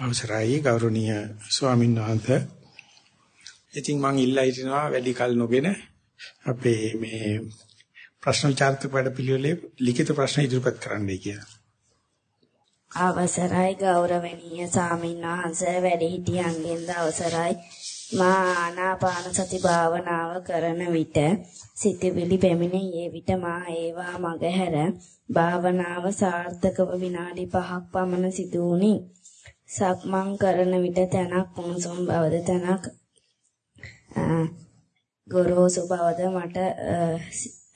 අවසරයි ගෞරවනීය ස්වාමීන් වහන්සේ. ඉතින් මම ඉල්ලා හිටිනවා වැඩි කල නොගෙන අපේ මේ ප්‍රශ්න විචාරක වැඩ පිළිවෙලේ ලිඛිත ප්‍රශ්න ඉදිරිපත් කරන්නයි කියලා. අවසරයි ගෞරවනීය ස්වාමීන් වහන්සේ වැඩිහිටියන්ගෙන්ද අවසරයි මා ආනාපාන සති භාවනාව කරන විට සිතවිලි පැමිණේ ඒ විට මා ඒවා මගහැර භාවනාව සාර්ථකව විනාඩි 5ක් පමණ සිදු වුණි. සක්මන් කරන විට තැනක් උණුසුම් බවද තැනක් ගොරෝසු බවද මට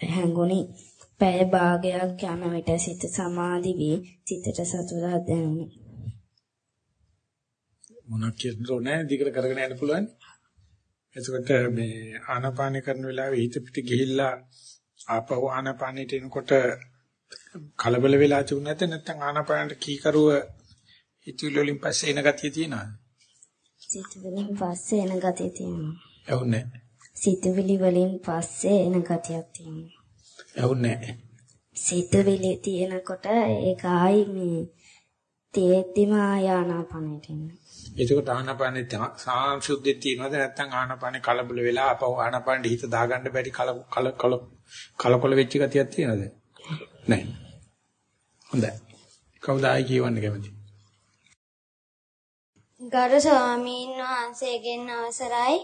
හැඟුණි. පැය භාගයක් යන විට සිත සමාධි වී සිතට සතුටක් දැනුනි. මොනක් කියන්නෝ නැහැ දිගට කරගෙන යන්න පුළුවන්. එතකොට මේ ආනාපාන කරන වෙලාවේ හිත පිට ගිහිල්ලා ආපහු ආනාපානෙට එනකොට කලබල වෙලා තිබුණ නැත්නම් නැත්නම් ආනාපානට කීකරුව හිතවිලි වලින් පස්සේ එන ගතිය තියෙනවද? සිතවිලි පස්සේ එන ගතිය තියෙනවා. ඇහුන්නේ සිතවිලි වලින් පස්සේ එන ගතියක් තියෙනවා. ඇහුන්නේ සිතවිලි තියෙනකොට ඒක ආයි මේ තේද්දිම ආයානාපනෙට එන්නේ. එතකොට ආනාපානෙ සාංශුද්ධිය තියෙනවද නැත්නම් ආනාපානෙ කලබල වෙලා අපව ආනාපානෙ හිත දාගන්න බැරි කල කල කල කලකොල වෙච්ච ගතියක් තියෙනවද? නැහැ. හොඳයි. කවුද ආයි කියවන්න කැමති? ගරු ස්වාමීන් වහන්සේගෙන් අවසරයි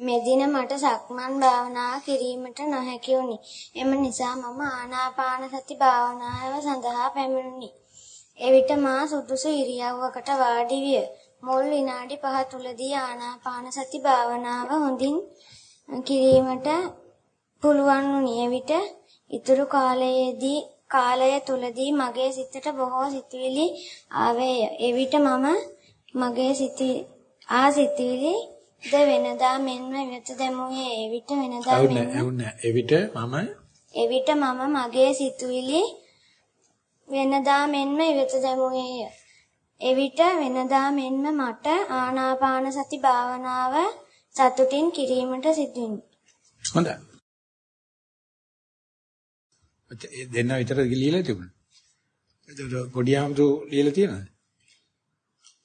මෙදින මට සක්මන් භාවනාව කිරීමට නොහැකි වුණි. එම නිසා මම ආනාපාන සති භාවනාව සඳහා පැමිණුණි. එවිට මා සුදුසු ඉරියව්වකට වාඩි විය. මුල් විනාඩි 5 තුලදී ආනාපාන සති භාවනාව හොඳින් කිරීමට පුළුවන් වුණි. එවිට ඊතුරු කාලයේදී කාලය තුලදී මගේ සිතට බොහෝ සිතුවිලි ආවේය. එවිට මම මගේ සිටි ආ සිටිලි ද වෙනදා මෙන්ම ඉවත දැමුවේ. එවිට වෙනදා මෙන්ම එවිට මම එවිට මම මගේ සිතුවිලි වෙනදා මෙන්ම ඉවත දැමුවේය. එවිට වෙනදා මෙන්ම මට ආනාපාන සති භාවනාව සතුටින් කිරීමට සිදුවිනි. හොඳයි. දෙන්න විතර ලියලා තිබුණා? පොඩි ආමතු ලියලා තියෙනවද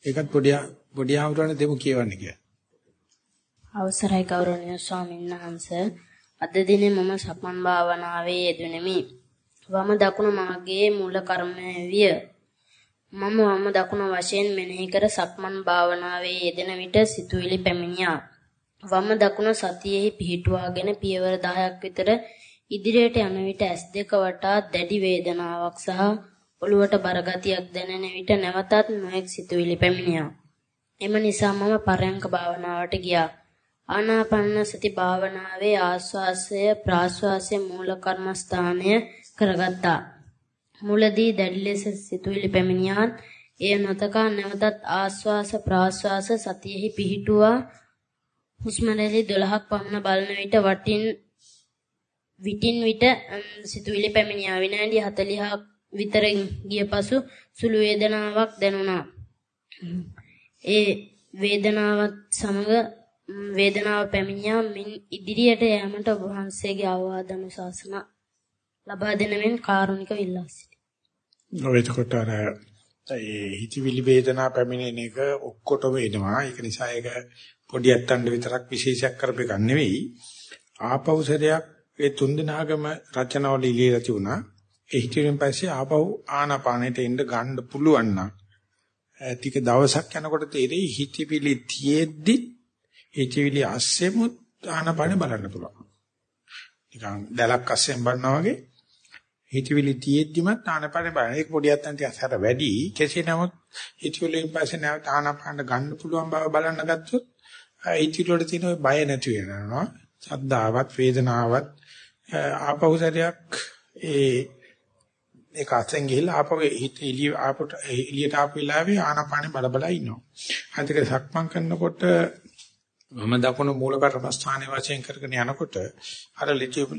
ඒකත් පොඩි පොඩි ආමතුරනේ දෙමු කියවන්න කියලා. අවසරයි ගෞරවනීය ස්වාමීන් වහන්සේ අද දිනේ මම සක්මන් භාවනාවේ යෙදුණෙමි. වම දකුණ මාගේ මූල කර්මය විය. මම වම දකුණ වශයෙන් මෙනෙහි කර සක්මන් භාවනාවේ යෙදෙන විට සිතුවිලි පැමිණියා. වම දකුණ සතියෙහි පිහිටුවාගෙන පියවර 10ක් විතර ඉදිරියට යන විට ඇස් දෙක වටා දැඩි වේදනාවක් සහ ඔළුවට බරගතියක් දැනෙන විට නැවතත් නොඑක් සිතුවිලි පැමිණියා. එම නිසා මම පරයන්ක භාවනාවට ගියා. ආනාපාන සති භාවනාවේ ආස්වාසය ප්‍රාස්වාසය මූල කර්මස්ථානය කරගත්තා. මුලදී දැඩි ලෙස සිතුවිලි පැමිණියාත් එය නොතකා නැවතත් ආස්වාස ප්‍රාස්වාස සතියෙහි පිහිටුවා හුස්ම රැලි 12ක් පමණ බලන විට වටින් විටින් විට සිතුවිලි පැමිණියා විනාඩි 40ක් විතර ගිය පසු සුළු වේදනාවක් දැනුණා. ඒ වේදනාවත් සමග වේදනාව පැමිණියා මින් ඉදිරියට යෑමට ඔබ වහන්සේගේ අවවාද අනුශාසන ලබා දෙන මෙන් කාරුණික විල්ලා සිටිනවා. ඔය එතකොට අර ඒ හිතවිලි වේදනා පැමිණෙන එක ඔක්කොටම එනවා. ඒක නිසා ඒක පොඩි ඇත්තන්ට විතරක් විශේෂයක් කරපෙක නෙවෙයි. ආපෞසරයක් ඒ තුන්දෙනාගම රචනාවල ඉලියලා තිබුණා. ඒ හිතෙන් පස්සේ ආපහු ආනාපානෙට එන්න ගන්න පුළුවන් නම් ටික දවසක් යනකොට තේරෙයි හිතවිලි තියෙද්දි හිතවිලි අස්සෙමුත් ආනාපානෙ බලන්න පුළුවන්. නිකන් දැලක් අස්සෙන් බලනවා වගේ හිතවිලි තියෙද්දිමත් ආනාපානෙ බලන එක පොඩි අත්තන්ට අසර වැඩි කෙසේ නමුත් හිතවිලින් පස්සේ නැවත ආනාපාන ගන්න පුළුවන් බව බලන්න ගත්තොත් හිතවිලි වල තියෙන බය නැති වෙනවා. සද්දාවත් වේදනාවත් ආපහු සැරයක් ඒ ඒක අතෙන් ගිහිල්ලා ආපහු හිත එළිය ආපට එළියට ආපු වෙලාවේ ආනාපානෙ බල බල ඉන්නවා. අන්තික සක්මන් කරනකොට මම දකුණු මූල කර්මස්ථානයේ වශයෙන් කරගෙන යනකොට අර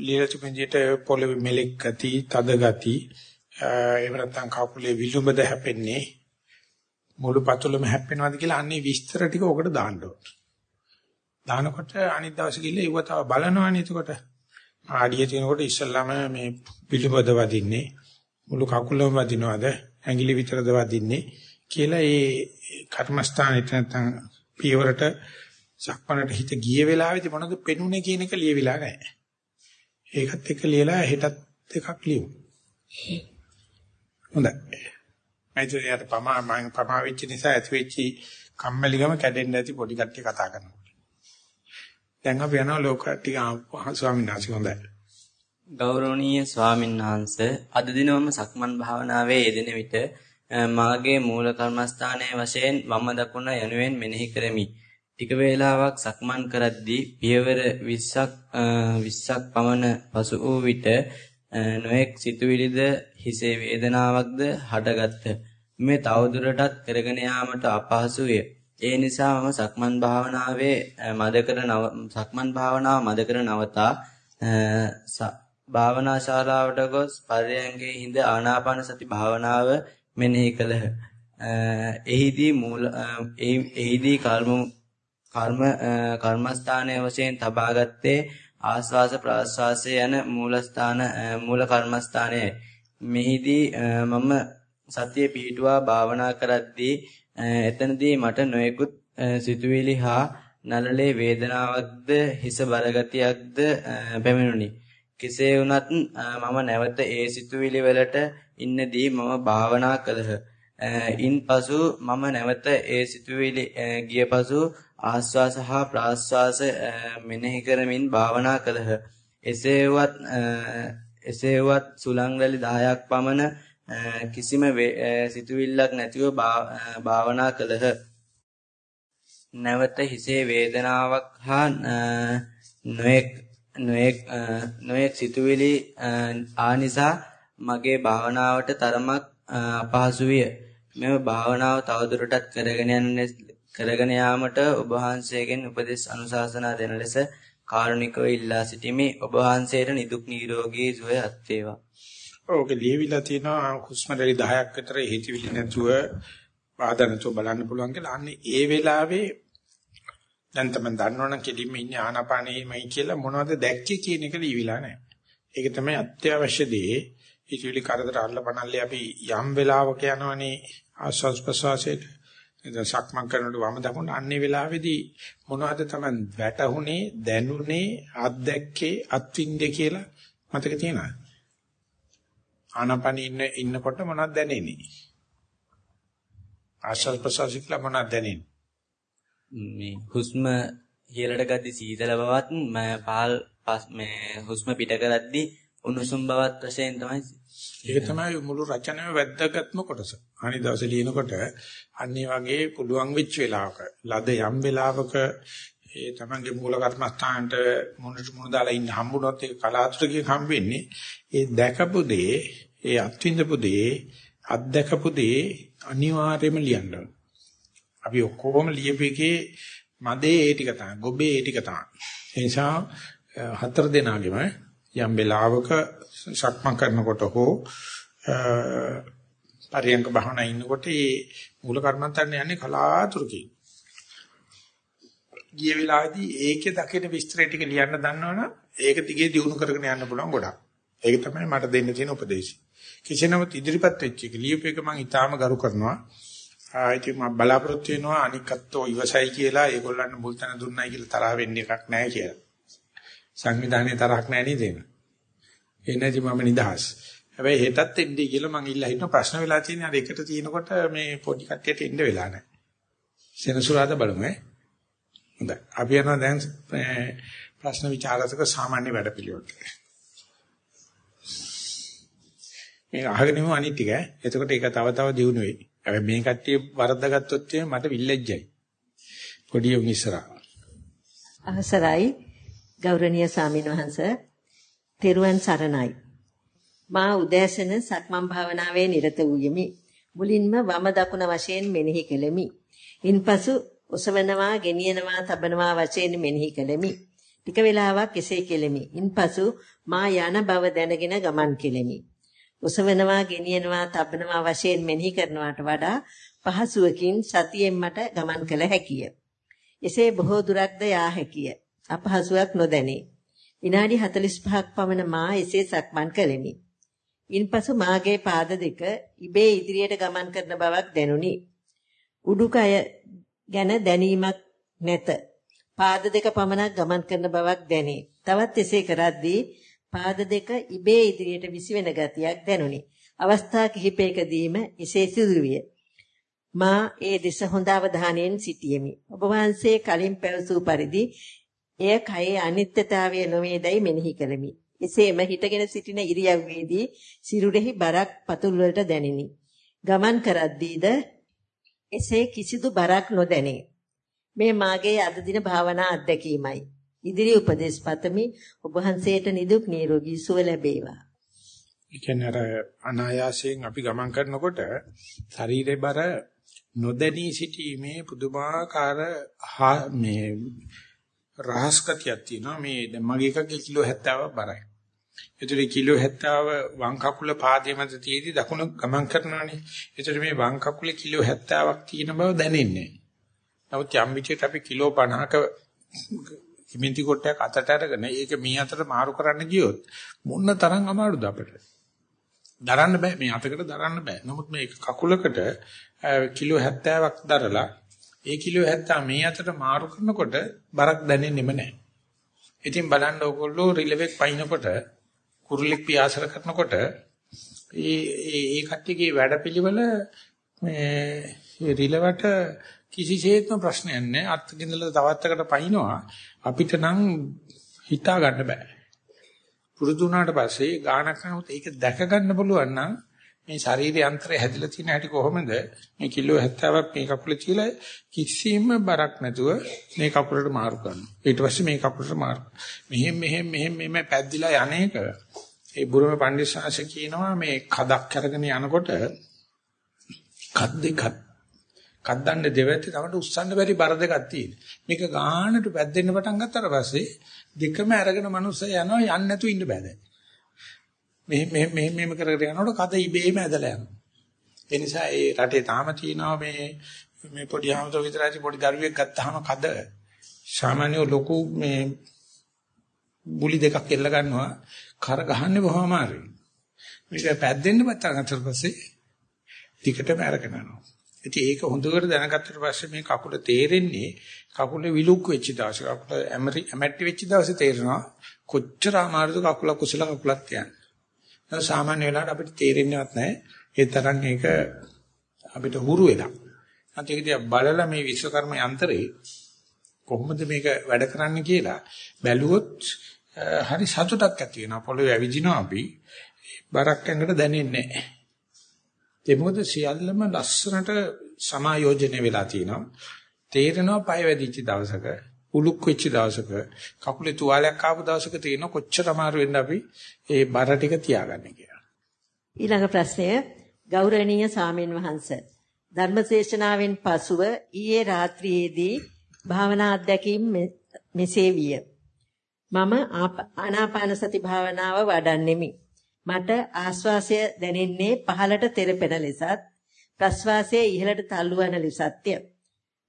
ලීලච පෙන්ජියට පොළවේ මෙලෙක් ගති, තද ගති, එහෙම නැත්නම් කකුලේ විලුඹද හැපෙන්නේ මුළු පතුලම හැප්පෙනවද කියලා අන්නේ විස්තර ටික ඔකට දාන්න ඕනේ. දානකොට අනිත් දවසේ ගිහලා ඉව තව බලනවනේ එතකොට ආඩිය තියෙනකොට ඉස්සල්ලාම මේ පිළිපද වදින්නේ මුළු කකුලම වදිනවද ඇඟිලි විතරද වදින්නේ කියලා ඒ කර්මස්ථානෙට නැත්නම් පියවරට සක්මණට හිත ගිය වෙලාවේදී මොනවද පෙනුනේ කියන එක ලියවිලා නැහැ. ඒකත් එක්ක ලියලා හෙටත් එකක් ලියමු. හොඳයි. මයිත්‍රියට පමා මම පමා වෙච්ච නිසා ඇති වෙච්ච කම්මැලිකම කැඩෙන්න ඇති පොඩි කට්ටිය කතා කරනවා. දැන් අපි යනවා ලෝක ටික ස්වාමීන් වහන්සේ හොඳයි. ගෞරවනීය ස්වාමීන් වහන්සේ අද දිනවම සක්මන් භාවනාවේ යෙදෙන විට මාගේ මූල කර්මස්ථානයේ වශයෙන් වම දකුණ යනුවෙන් මෙනෙහි කරමි. ටික වේලාවක් සක්මන් කරද්දී පියවර 20ක් 20ක් පමණ පසු වූ විට නොඑක් සිතුවිලිද හිසේ වේදනාවක්ද හටගත්ත. මේ තවදුරටත් කරගෙන යාමට අපහසු වේ. ඒ නිසා මම සක්මන් භාවනාවේ මදකර නව සක්මන් භාවනාව මදකර නවතා භාවනා ශාලාවට ගොස් පරයන්ගේ හිඳ ආනාපාන සති භාවනාව මෙනෙහි කළහ. එහිදී මූල එහිදී කර්ම කර්ම කර්මස්ථානයේ වශයෙන් තබාගත්තේ ආස්වාස ප්‍රාස්වාසය යන මූලස්ථාන මූල කර්මස්ථානයයි. මෙහිදී මම සතිය පිහිටුවා භාවනා කරද්දී එතනදී මට නොයෙකුත් සිතුවිලි හා නළලේ වේදනාවක්ද හිස බරගතියක්ද පැමිණුනි. කෙසේ වුණත් මම නැවත ඒ සිතුවිලි වලට ඉන්නදී මම භාවනා කළහ. ඉන්පසු මම නැවත ඒ සිතුවිලි ගිය පසු ආස්වාස හා ප්‍රාස්වාස මෙනෙහි කරමින් භාවනා කළහ. එසේවත් එසේවත් සුලං රැලි 10ක් පමණ කිසිම සිතුවිල්ලක් නැතිව භාවනා කළහ. නැවත හිසේ වේදනාවක් හා නොඑක් නොඑක් නොඑක් සිතුවිලි ආනිසා මගේ භාවනාවට තරමක් අපහසු විය. මෙම භාවනාව තවදුරටත් කරගෙන යන කරගෙන යාමට ඔබ වහන්සේගෙන් උපදෙස් අනුශාසනා දෙන ලෙස කාරුණිකව ඉල්ලා සිටිමි. ඔබ වහන්සේට නිදුක් නිරෝගී සුවය අත් වේවා. ඕක ලියවිලා තියෙනවා හුස්ම රැලි 10ක් විතර හිතවිලි නැතුව ආදනතු බලන්න පුළුවන් කියලා. අන්නේ ඒ වෙලාවේ දැන් තමයි දන්නවනම් කෙලින්ම ඉන්නේ ආනාපානෙමයි කියලා මොනවද දැක්කේ කියන එක ලියවිලා නැහැ. ඒක තමයි අත්‍යවශ්‍ය දේ. හිතවිලි කරදර අල්ලපනල්ලේ අපි යම් වෙලාවක යනවනේ ආස්වාස් ප්‍රසවාසයට දැන් සක්මන් කරනකොට වම දකුණ අන්නේ වෙලාවේදී මොනවද තමයි වැටහුනේ දැනුනේ අත්දැක්කේ අත්විඳේ කියලා මතක තියෙනවද ආනපනී ඉන්න ඉන්නකොට මොනවද දැනෙන්නේ ආශ්වාස ප්‍රශ්වාස කියලා මොනවද දැනෙන්නේ මේ හුස්ම ඉහළට ගද්දි සීතල බවත් පාල් මේ හුස්ම පිට කරද්දි උණුසුම් බවත් වශයෙන් තමයි ඒක තමයි මුළු රචනාවේ වැද්දගත්ම කොටස. අනිත් දවසේ ලියනකොට අන්නේ වගේ පුළුවන් වෙච්ච වෙලාවක ලද යම් වෙලාවක ඒ තමන්ගේ මූල කර්මස්ථානට මොනට මොන දාලා ඉන්න හම්බුනොත් ඒක කලාතුරකින් හම්බ වෙන්නේ ඒ දැකපු දේ ඒ අත්විඳපු දේ අත්දකපු දේ අනිවාර්යයෙන්ම ලියන්න අපි ඔක්කොම ලියපෙකේ මදේ ඒ ටික තමයි ගොබේ ඒ ටික තමයි ඒ නිසා හතර දෙනාගෙම යම් වෙලාවක සක්මන් කරනකොට හෝ පරියංග භාවනා ඉන්නකොට මේ මූල කර්මන්තන්න යන්නේ කලාතුරකින්. ගිය වෙලාවේදී ඒකේ දකින විස්තර ටික ලියන්න දන්නවනම් ඒක දිගේ දියුණු කරගෙන යන්න පුළුවන් ගොඩක්. ඒක තමයි මට දෙන්න තියෙන උපදේශය. කිසිනමුත් ඉදිරිපත් වෙච්ච එක ලියුපේක මම ඊටාම ගරු කරනවා. ආයිති මම බලාපොරොත්තු වෙනවා අනිකත්ෝ ඉවසයි කියලා ඒගොල්ලන්ට මුල් තැන දුන්නයි කියලා තරහ වෙන්න එකක් නැහැ කියලා. සංවිධානයේ තරහක් නැහැ නේද එන. එනදි මම නිදහස්. හැබැයි හෙටත් එන්නේ කියලා මං ඉල්ලා හිටන ප්‍රශ්න වෙලා තියෙන අර එකට තියෙනකොට මේ පොඩි කට්ටියට එන්න වෙලා නැහැ. සෙනසුරාදා බලමු ඈ. හොඳයි. අපි යනවා දැන් ප්‍රශ්න විචාරසක සාමාන්‍ය වැඩපිළිවෙලට. මේක අහගෙන ඉමු අනිත් ටික ඈ. එතකොට ඒක තව තව දියුණු වෙයි. හැබැයි මේ කට්ටිය වරද්දාගත්තොත් මට විල්ලෙජ්ජයි. පොඩි උන් ඉස්සරහා. අවසරයි ගෞරවනීය ස්වාමින්වහන්සේ තෙරුවන් සරණයි. මා උදෑසන සක්මන් භාවනාවේ නිරත වූයෙමි. මුලින්ම වම දකුණ වශයෙන් මෙනෙහි කෙලෙමි. ඉන්පසු ඔසවනවා, ගෙනියනවා, තබනවා වශයෙන් මෙනෙහි කෙලෙමි. ටික වේලාවක් එසේ කෙලෙමි. ඉන්පසු මා යන බව දැනගෙන ගමන් කෙලෙමි. ඔසවනවා, ගෙනියනවා, තබනවා වශයෙන් මෙනෙහි කරනවට වඩා පහසුවකින් සතියෙන් මට ගමන් කළ හැකිය. එසේ බොහෝ දුරක්ද යා හැකිය. අපහසුයක් නොදැනේ. විනාඩි 45ක් පමණ මා එසේ සක්මන් කළෙමි. ඉන්පසු මාගේ පාද දෙක ඉබේ ඉදිරියට ගමන් කරන බවක් දැනුනි. උඩුකය ගැන දැනීමක් නැත. පාද දෙක පමණක් ගමන් කරන බවක් දැනේ. තවත් එසේ කරද්දී පාද දෙක ඉබේ ඉදිරියට විසිවෙන ගතියක් දැනුනි. අවස්ථා කිහිපයකදීම එසේ සිදුවිය. මා ඒ දෙස හොඳ අවධානයෙන් සිටියෙමි. ඔබ වහන්සේ කලින් පැවසූ පරිදි එය කයේ අනිත්‍යතාවය නොවේදයි මෙනෙහි කළෙමි. එසේම හිටගෙන සිටින ඉරියව්වේදී සිරුරෙහි බරක් පතුල් වලට දැනිනි. ගමන් කරද්දීද එසේ කිසිදු බරක් නොදැනේ. මේ මාගේ අද දින භාවනා අත්දැකීමයි. ඉදිරි උපදේශ පතමි ඔබ වහන්සේට නිදුක් නිරෝගී සුව ලැබේවා. ඒ කියන්නේ අර අනායාසයෙන් අපි ගමන් කරනකොට ශරීරේ බර නොදැනී සිටීමේ පුදුමාකාර මේ රහස්කතියක් තියෙනවා මේ දැන් මගේ එකක කිලෝ 70ක් බරයි. ඒතර කිලෝ 70 වම් කකුල පාදයේ මත තියේදී දකුණ ගමන් කරනවානේ. ඒතර මේ වම් කකුලේ කිලෝ 70ක් තියෙන බව දැනෙන්නේ නැහැ. නමුත් යම් විදිහට අපි කිලෝ 50ක කිමින්ති කොටයක් අතට අරගෙන ඒක මේ අතට මාරු කරන්න ගියොත් මොන තරම් අමාරුද අපිට. දරන්න බෑ මේ අතකට දරන්න බෑ. නමුත් මේ කකුලකට කිලෝ 70ක් දරලා ඒ කිලෝ 70 මේ අතට මාරු කරනකොට බරක් දැනෙන්නෙම නැහැ. ඉතින් බලන්න ඕගොල්ලෝ රිලෙවෙක් පයින්නකොට කුරුල්ලෙක් පියාසර කරනකොට ඒ ඒ කට්ටියගේ වැඩපිළිවෙල මේ රිලවට කිසිසේත්ම ප්‍රශ්නයක් නැහැ. අත්කින්දල තවත් එකට පයින්නවා අපිට නම් හිතා ගන්න බෑ. පුරුදු වුණාට පස්සේ ගානක් කරනකොට ඒක දැක ගන්න පුළුවන් නම් මේ ශරීරයේ අන්තරය හැදිලා තියෙන හැටි කොහොමද? මේ කිලෝ 70ක් මේ කකුලේ තියලා කිසිම බරක් නැතුව මේ කකුලට මාරු කරනවා ඊට පස්සේ මේ කකුලට මාරු. මෙහෙම මෙහෙම මෙහෙම මෙහෙම පැද්දිලා යන්නේක. ඒ බුරුම පඬිස්සාංශ කියනවා මේ කදක් අරගෙන යනකොට කත් දෙකක් කද්දන්න දෙවැත්තේ තමයි උස්සන්න බැරි බර දෙකක් තියෙන මේක ගානට පැද්දෙන්න පටන් ගත්තට පස්සේ දෙකම අරගෙන මනුස්සය යනවා යන්න නැතුව ඉන්න බෑ දැන් මෙහෙම මෙහෙම මෙහෙම මෙහෙම කරගෙන යනකොට කද ඉබේම ඇදලා යනවා. ඒ නිසා ඒ රටේ තාම තියෙනවා මේ මේ පොඩි ආමතෝ විතරයි පොඩි දරුවෙක් ගත්තාම කද සාමාන්‍ය ලොකු මේ බුලි දෙකක් එල්ල ගන්නවා කර ගහන්නේ බොහොම අමාරුයි. මේක පැද්දෙන්න පටන් ගන්නත් පස්සේ ටිකටම අරගෙන යනවා. ඉතින් ඒක හොඳට දැනගත්තට පස්සේ මේ කකුල තේරෙන්නේ කකුලේ විලුක් වෙච්ච දවසේ කකුල ඇමරි ඇමැට්ටි වෙච්ච දවසේ තේරෙනවා කොච්චර අමාරුද කකුල කුසල කකුලක් තියන්නේ. ඒක සාමාන්‍ය වෙලාවට අපිට තේරෙන්නේවත් නැහැ. ඒ තරම් ඒක අපිට හුරු වෙලා. අන්තිකදී බලලා මේ විශ්වකර්ම යන්ත්‍රේ කොහොමද මේක වැඩ කරන්නේ කියලා බැලුවොත් හරි සතුටක් ඇති වෙනවා. පොළොවේ ඇවිදිනවා අපි බරක් ඇඟට දැනෙන්නේ නැහැ. ඒ මොකද සියල්ලම ලස්සනට සමායෝජනය වෙලා තියෙනවා. තේරෙනවා පය වැදිච්ච දවසක උලුක් වෙච්ච දවසක කකුලේ තුවාලයක් ආපු දවසක තියෙන කොච්චර අමාරු වෙන්න අපි ඒ බර ටික තියාගන්න කියලා. ඊළඟ ප්‍රශ්නය ගෞරවනීය සාමින් වහන්ස ධර්මදේශනාවෙන් පසුව ඊයේ රාත්‍රියේදී භාවනා අධ්‍යක්ීම් මෙසේ විය. මම ආනාපාන සති භාවනාව වඩන්නෙමි. මට ආශ්වාසය දැනෙන්නේ පහළට තෙරපෙන ලෙසත් ප්‍රශ්වාසය ඉහළට තල්ලු වන ලෙසත්ය.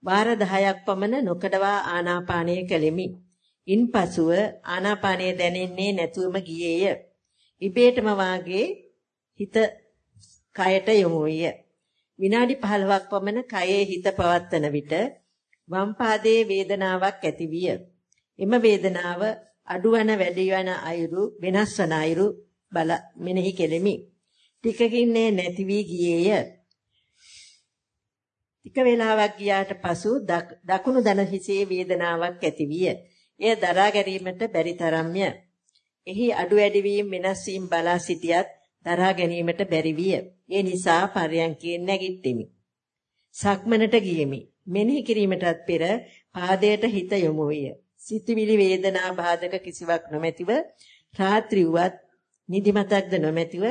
වාර 10ක් පමණ නොකඩවා ආනාපානය කළෙමි. ඉන්පසුව ආනාපානය දැනෙන්නේ නැතුවම ගියේය. ඉබේටම වාගේ හිත කයට යොමු විය. විනාඩි 15ක් පමණ කයේ හිත පවත්තන විට වම් පාදයේ වේදනාවක් ඇති විය. එම වේදනාව අඩුවන වැඩිවන අයුරු වෙනස් වන අයුරු බල මෙනෙහි කෙලෙමි. ටිකකින් නැති වී ගියේය. ටික වේලාවක් ගියාට පසු දකුණු දන හිසේ වේදනාවක් ඇති විය. එය දරා ගැනීමට බැරි තරම්ය. එහි අඩු වැඩි වීම වෙනස් වීම බලා සිටියත් දරා ගැනීමට බැරි විය. ඒ නිසා පරයන්කයෙන් නැගිට්ටෙමි. සක්මනට ගියෙමි. මෙනෙහි කිරීමටත් පෙර පාදයට හිත යොමු විය. සිතවිලි වේදනා බාධක කිසිවක් නොමැතිව රාත්‍රියුවත් නිදිමතක්ද නොමැතිව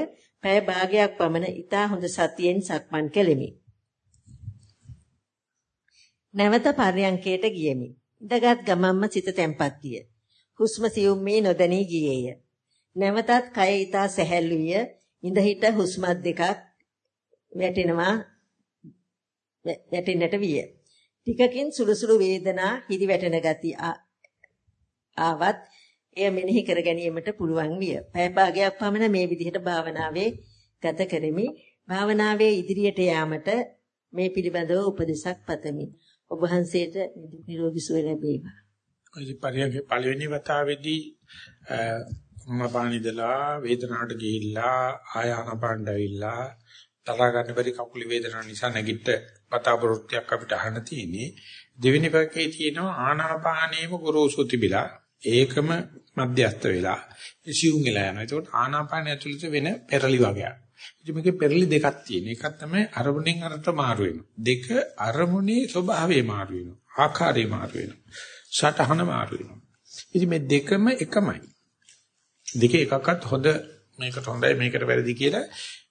පැය භාගයක් පමණ ඊතා හොඳ සතියෙන් සක්මන් කෙලෙමි. නැවත පර්යංකයට ගියෙමි. ඉඳගත් ගමම්ම සිත තැම්පත් විය. හුස්ම සියුම් මේ නොදැනී ගියේය. නැවතත් කය ඊතා සැහැල්ලු විය. ඉඳ හිට හුස්මත් දෙකක් වැටෙනවා වැටෙන්නට විය. ටිකකින් සුළු සුළු වේදනා හිරි වැටෙන ගති ආවත් එය මෙනෙහි කර ගැනීමට පුළුවන් විය. පැය භාගයක් පමණ මේ විදිහට භාවනාවේ ගත කරමි. භාවනාවේ ඉදිරියට යාමට මේ පිළිබඳව උපදෙසක් පතමි. ඔබ වහන්සේට නිරෝගී සුවය ලැබේවා. ඔය පරියන්ගේ පළවෙනි වතාවේදී මපානිදලා වේදනාවට ගිහිල්ලා ආයානපාණ්ඩ ඇවිල්ලා තරහ ගන්න බැරි කකුල වේදනාව නිසා නැගිට පතාපෘත්‍යක් අපිට අහන්න තියෙන්නේ දෙවෙනි පැකේ තියෙනවා ආනාපානේම ගුරුසු තිබිලා ඒකම මධ්‍යස්ත වෙලා ඉසියුම් වෙලා යනවා. ඒකට ආනාපානය ඇතුළත වෙන පෙරලි වගේක්. ඉතින් මේකේ පෙරලි දෙකක් තියෙන. එකක් තමයි අරමුණෙන් අරට මාරු වෙනවා. දෙක අරමුණේ ස්වභාවය මාරු වෙනවා. ආකාරය මාරු වෙනවා. සටහන මාරු වෙනවා. ඉතින් මේ දෙකම එකමයි. දෙකේ එකක්වත් හොඳ මේකට හොඳයි මේකට වැරදි කියලා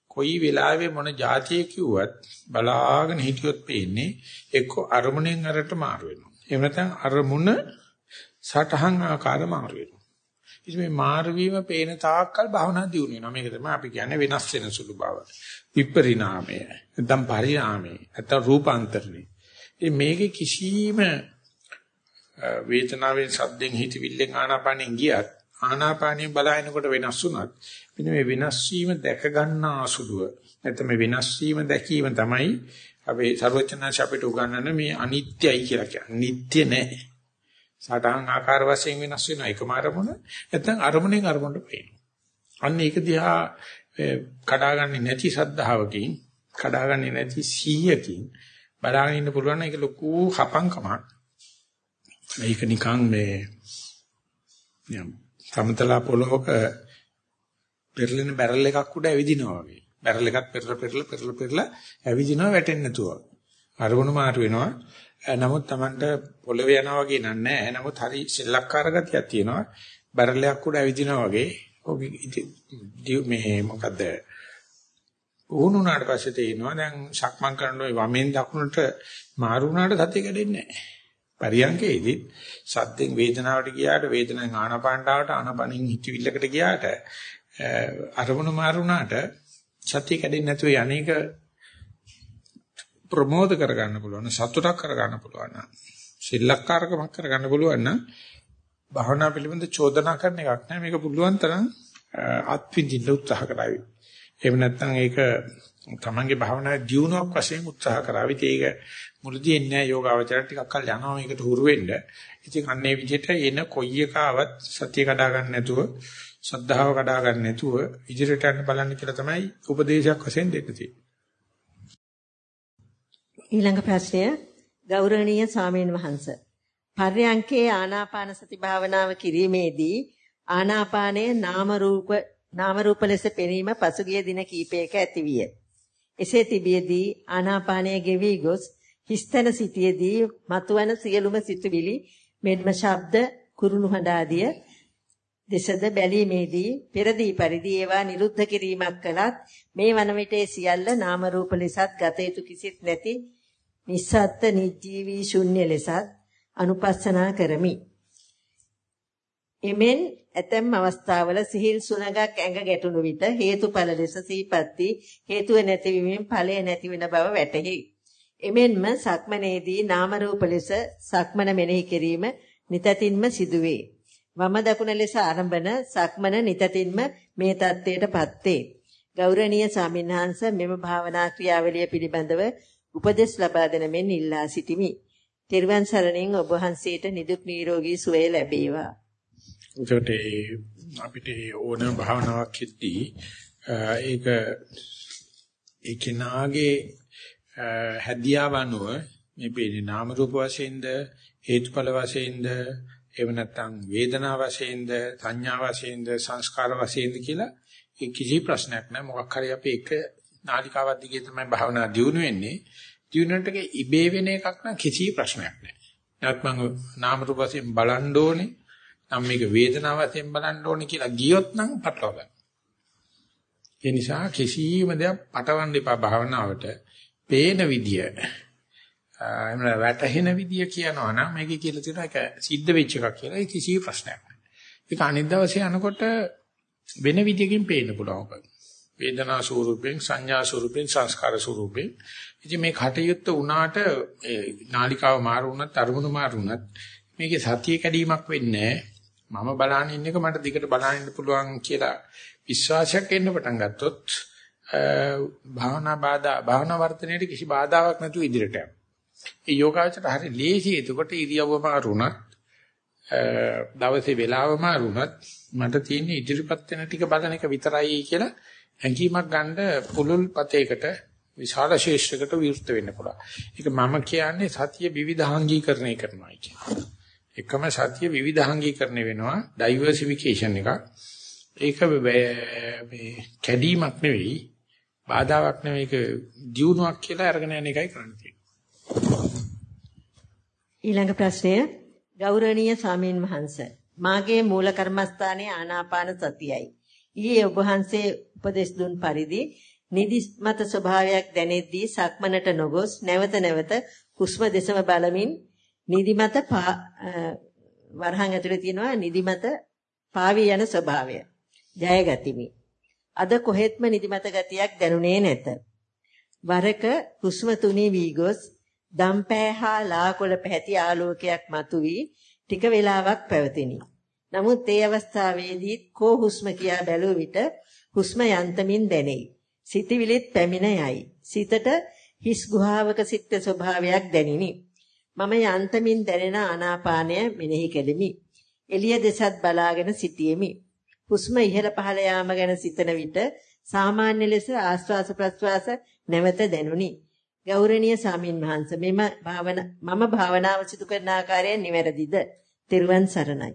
කොයි වෙලාවෙ මොන જાතිය කිව්වත් බලාගෙන හිටියොත් පේන්නේ එක්ක අරමුණෙන් අරට මාරු වෙනවා. එහෙම නැත්නම් අරමුණ සටහන් ආකාර මාරු වෙනවා. ඉතින් මේ මාරු වීම පේන තාක්කල් භාවනා දියුණු වෙනවා. මේක තමයි අපි කියන්නේ වෙනස් වෙන සුළු බව. විපරිණාමය. නැත්නම් පරිණාමය. නැත්නම් රූපාන්තරණය. ඉතින් මේකේ කිසිම වේදනාවෙන් සද්දෙන් හිතවිල්ලෙන් ආනාපානෙන් ගියත් ආනාපානිය බලහිනකොට වෙනස් වුණත් මෙන්න මේ වෙනස් වීම දැක ගන්න ආසුලුව නැත්නම් මේ වෙනස් වීම දැකීම තමයි අපි ਸਰවචනංශ අපිට උගන්වන මේ අනිත්‍යයි කියලා කියන්නේ. නිට්ටය නෑ. සටහන් ආකාර වශයෙන් වෙනස් වෙන එකම අරමුණ නැත්නම් අරමුණෙන් අරමුණට පේනවා. අන්න ඒක දිහා කඩාගන්නේ නැති සද්ධාවකින් කඩාගන්නේ නැති සීයකින් බලාගෙන ඉන්න පුළුවන් ඒක ලොකු හපංකමක්. මේක නිකන් මේ යම් සමතලා පොළොවක පෙරලෙන බැරල් එකක් උඩ ඇවිදිනවා වගේ. බැරල් එකක් පෙරල පෙරල පෙරල පෙරල ඇවිදිනවා වැටෙන්නේ නැතුව. අරමුණ මාරු වෙනවා. නමුත් Tamanට පොළවේ යනවා වගේ නෑ. නමුත් හරි සෙල්ලක්කාර ගතියක් තියෙනවා. බැරලයක් උඩ ඇවිදිනවා වගේ. ඔබ මේ මොකද්ද? උහුණුනාට පස්සේ තේිනවා දැන් සක්මන් කරනකොට වමෙන් දකුණට මාරු වුණාට සතිය කැඩෙන්නේ නැහැ. පරියංගයේදී සද්දෙන් වේදනාවට ගියාට වේදනෙන් ආනපානට ආනපනින් හිතවිල්ලකට ගියාට අරමුණු මාරුණාට සතිය කැඩෙන්නේ නැතුව යන්නේක ප්‍රමෝද කරගන්න පුළුවන් සතුටක් කරගන්න පුළුවන් සිල්ලක්කාරකමක් කරගන්න පුළුවන් නම් භාවනා පිළිබඳ චෝදනා කරන එකක් නෑ මේක පුළුවන් තරම් අත්විඳින්න උත්සාහ කරાવી. එහෙම නැත්නම් ඒක තමන්ගේ භාවනාවේ දියුණුවක් වශයෙන් උත්සාහ කරાવી. ඒක මුලදී එන්නේ යෝගාවචර ටිකක් කල් යනවා මේකට හුරු වෙන්න. ඉතින් අන්නේ විදිහට එන කොයි එකාවත් සතිය කඩා ගන්න නැතුව, සද්ධාව කඩා ගන්න නැතුව ඉදිරියට යන්න බලන්න කියලා තමයි උපදේශයක් වශයෙන් දෙන්න තියෙන්නේ. ඊළඟ ප්‍රශ්නය ගෞරවනීය ස්වාමීන් වහන්ස. පර්යංකේ ආනාපාන සති භාවනාව කිරීමේදී ආනාපානයේ නාම රූප නාම රූප ලෙස පෙනීම පසුගිය දින කීපයක ඇතිවිය. එසේ තිබියදී ආනාපානයේ ගෙවි ගොස් හිස්තන සිටියේදී මතුවන සියලුම සිතුවිලි මෙන්ම ශබ්ද කුරුණු හඬ ආදිය දෙසද බැලීමේදී පෙරදී පරිදි ඒවා නිරුද්ධ කිරීමක් කළත් මේ වන විටේ සියල්ල නාම රූප ලෙසත් ගත යුතු කිසිත් නැති නිස්සත්ත්‍ය නිජීවී ශුන්‍ය ලෙසත් අනුපස්සනා කරමි. එමෙන් ඇතැම් අවස්ථාවල සිහිල් සුනගක් ඇඟ ගැටුණු විට හේතුඵල ලෙස සීපත් වී හේතුව නැතිවීමෙන් ඵලය නැති වෙන බව වැටහි. එමෙන්ම සක්මනේදී නාම රූප ලෙස සක්මන මෙනෙහි කිරීම නිතතින්ම සිදුවේ. වම දකුණ ලෙස ආරම්භන සක්මන නිතතින්ම මේ தත්ත්වයටපත් වේ. ගෞරවනීය ස්වාමින්වහන්ස මෙම භාවනා ක්‍රියාවලිය පිළිබඳව උපදෙස් ලබා දෙන මෙන් ඉල්ලා සිටිමි. තෙරුවන් සරණින් ඔබ වහන්සේට නිදුක් නිරෝගී සුවය ලැබේවා. ඒකට අපිට ඕන භාවනාවක් හිටී ඒක ඒ කෙනාගේ හැදියාව අනුව මේ පේන්නේ නාම රූප වශයෙන්ද හේතුඵල වශයෙන්ද එහෙම නැත්නම් වේදනා වශයෙන්ද සංඥා වශයෙන්ද සංස්කාර වශයෙන්ද කියලා ඒ කිසි ප්‍රශ්නයක් නැහැ මොකක් හරි අපි එක නාලිකාවක් දිගේ තමයි භාවනා දියුණු වෙන්නේ දියුණුවට ඉබේ වෙන එකක් නම් කිසි ප්‍රශ්නයක් නැහැ නැත්නම් නාම රූප වශයෙන් බලන්න ඕනේ නම් මේක වේදනා වශයෙන් බලන්න ඕනේ කියලා ගියොත් නම් පටලවා ගන්න. ඒ නිසා කිසිම දෙයක් පටවන්න එපා භාවනාවට. පේන විදිය එහෙම වැටහෙන විදිය කියනවා නම් මේකේ කියලා තියෙනවා ඒක සිද්ධ වෙච්ච එකක් කියලා. ඒක කිසි ප්‍රශ්නයක් නැහැ. ඒක අනිත් දවසේ යනකොට වෙන විදියකින් පේන්න පුළුවන්. වේදනා ස්වරූපෙන් සංඥා ස්වරූපෙන් සංස්කාර ස්වරූපෙන් ඉතින් මේ කටයුත්ත උනාට නාලිකාව මාරු වුණත් අරමුණු මාරු වුණත් මේකේ සතිය කැඩීමක් වෙන්නේ මම බලන ඉන්න එක මට දිගට බලන්න පුළුවන් කියලා විශ්වාසයක් එන්න පටන් ගත්තොත් භාවනා බාධා භාවනා වර්ධනයේට කිසි බාධාවක් නැතුව ඉදිරියට යනවා. ඒ යෝගාචර හරි ලේසි. එතකොට ඉරියව්ව මාරුණත් දවසේ වෙලාව මාරුණත් මට තියෙන ඉදිරිපත් වෙන ටික බලන එක විතරයි කියලා හැඟීමක් ගන්න පුළුල් පතේකට විශාල ශේෂ්ත්‍රයකට විවෘත වෙන්න පුළුවන්. ඒක මම කියන්නේ සතිය විවිධාංගීකරණය කරනවා කියන්නේ. එකම සතිය විවිධාංගීකරණය වෙනවා ඩයිවර්සිෆිකේෂන් එකක්. ඒක මේ කැඩීමක් නෙවෙයි බාධාවක් නෙවෙයි ඒක දියුණුවක් කියලා අරගෙන යන එකයි කරන්න තියෙන්නේ. ඊළඟ ප්‍රශ්නය ගෞරවනීය ස්වාමීන් වහන්ස මාගේ මූල කර්මස්ථානයේ ආනාපාන සතියයි. ඊයේ ඔබ වහන්සේ උපදෙස් දුන් පරිදි නිදිමත ස්වභාවයක් දැනෙද්දී සක්මනට නොගොස් නැවත නැවත හුස්ම දෙසම බලමින් නිදිමත වරහන් ඇතුලේ තියෙනවා නිදිමත පාවී යන ස්වභාවය. ජය ගතිමි. අද කොහෙත්ම නිදිමත ගතියක් දැනුනේ නැත. වරක හුස්ම තුනී වී ගොස් දම්පෑ හා ලාකොළ පැහැති ආලෝකයක් මතුවී ටික වේලාවක් පැවතිනි. නමුත් ඒ අවස්ථාවේදී කෝ හුස්ම කියා බැලුව විට හුස්ම යන්තමින් දැනේ. සිතවිලිත් පැමිණ යයි. සිතට හිස් ගුහාවක සිට ස්වභාවයක් දැනිනි. මම යන්තමින් දැනෙන ආනාපානය මෙනෙහි කෙලිමි. එළිය දෙසත් බලාගෙන සිටියෙමි. හුස්ම ඉහළ පහළ යාම ගැන සිතන විට සාමාන්‍ය ලෙස ආස්වාස ප්‍රස්වාස නැවත දැනුනි. ගෞරවනීය සාමින් වහන්සේ මෙම භාවන මම භාවනාව සිදු කරන ආකාරය නිවැරදිද? තෙරුවන් සරණයි.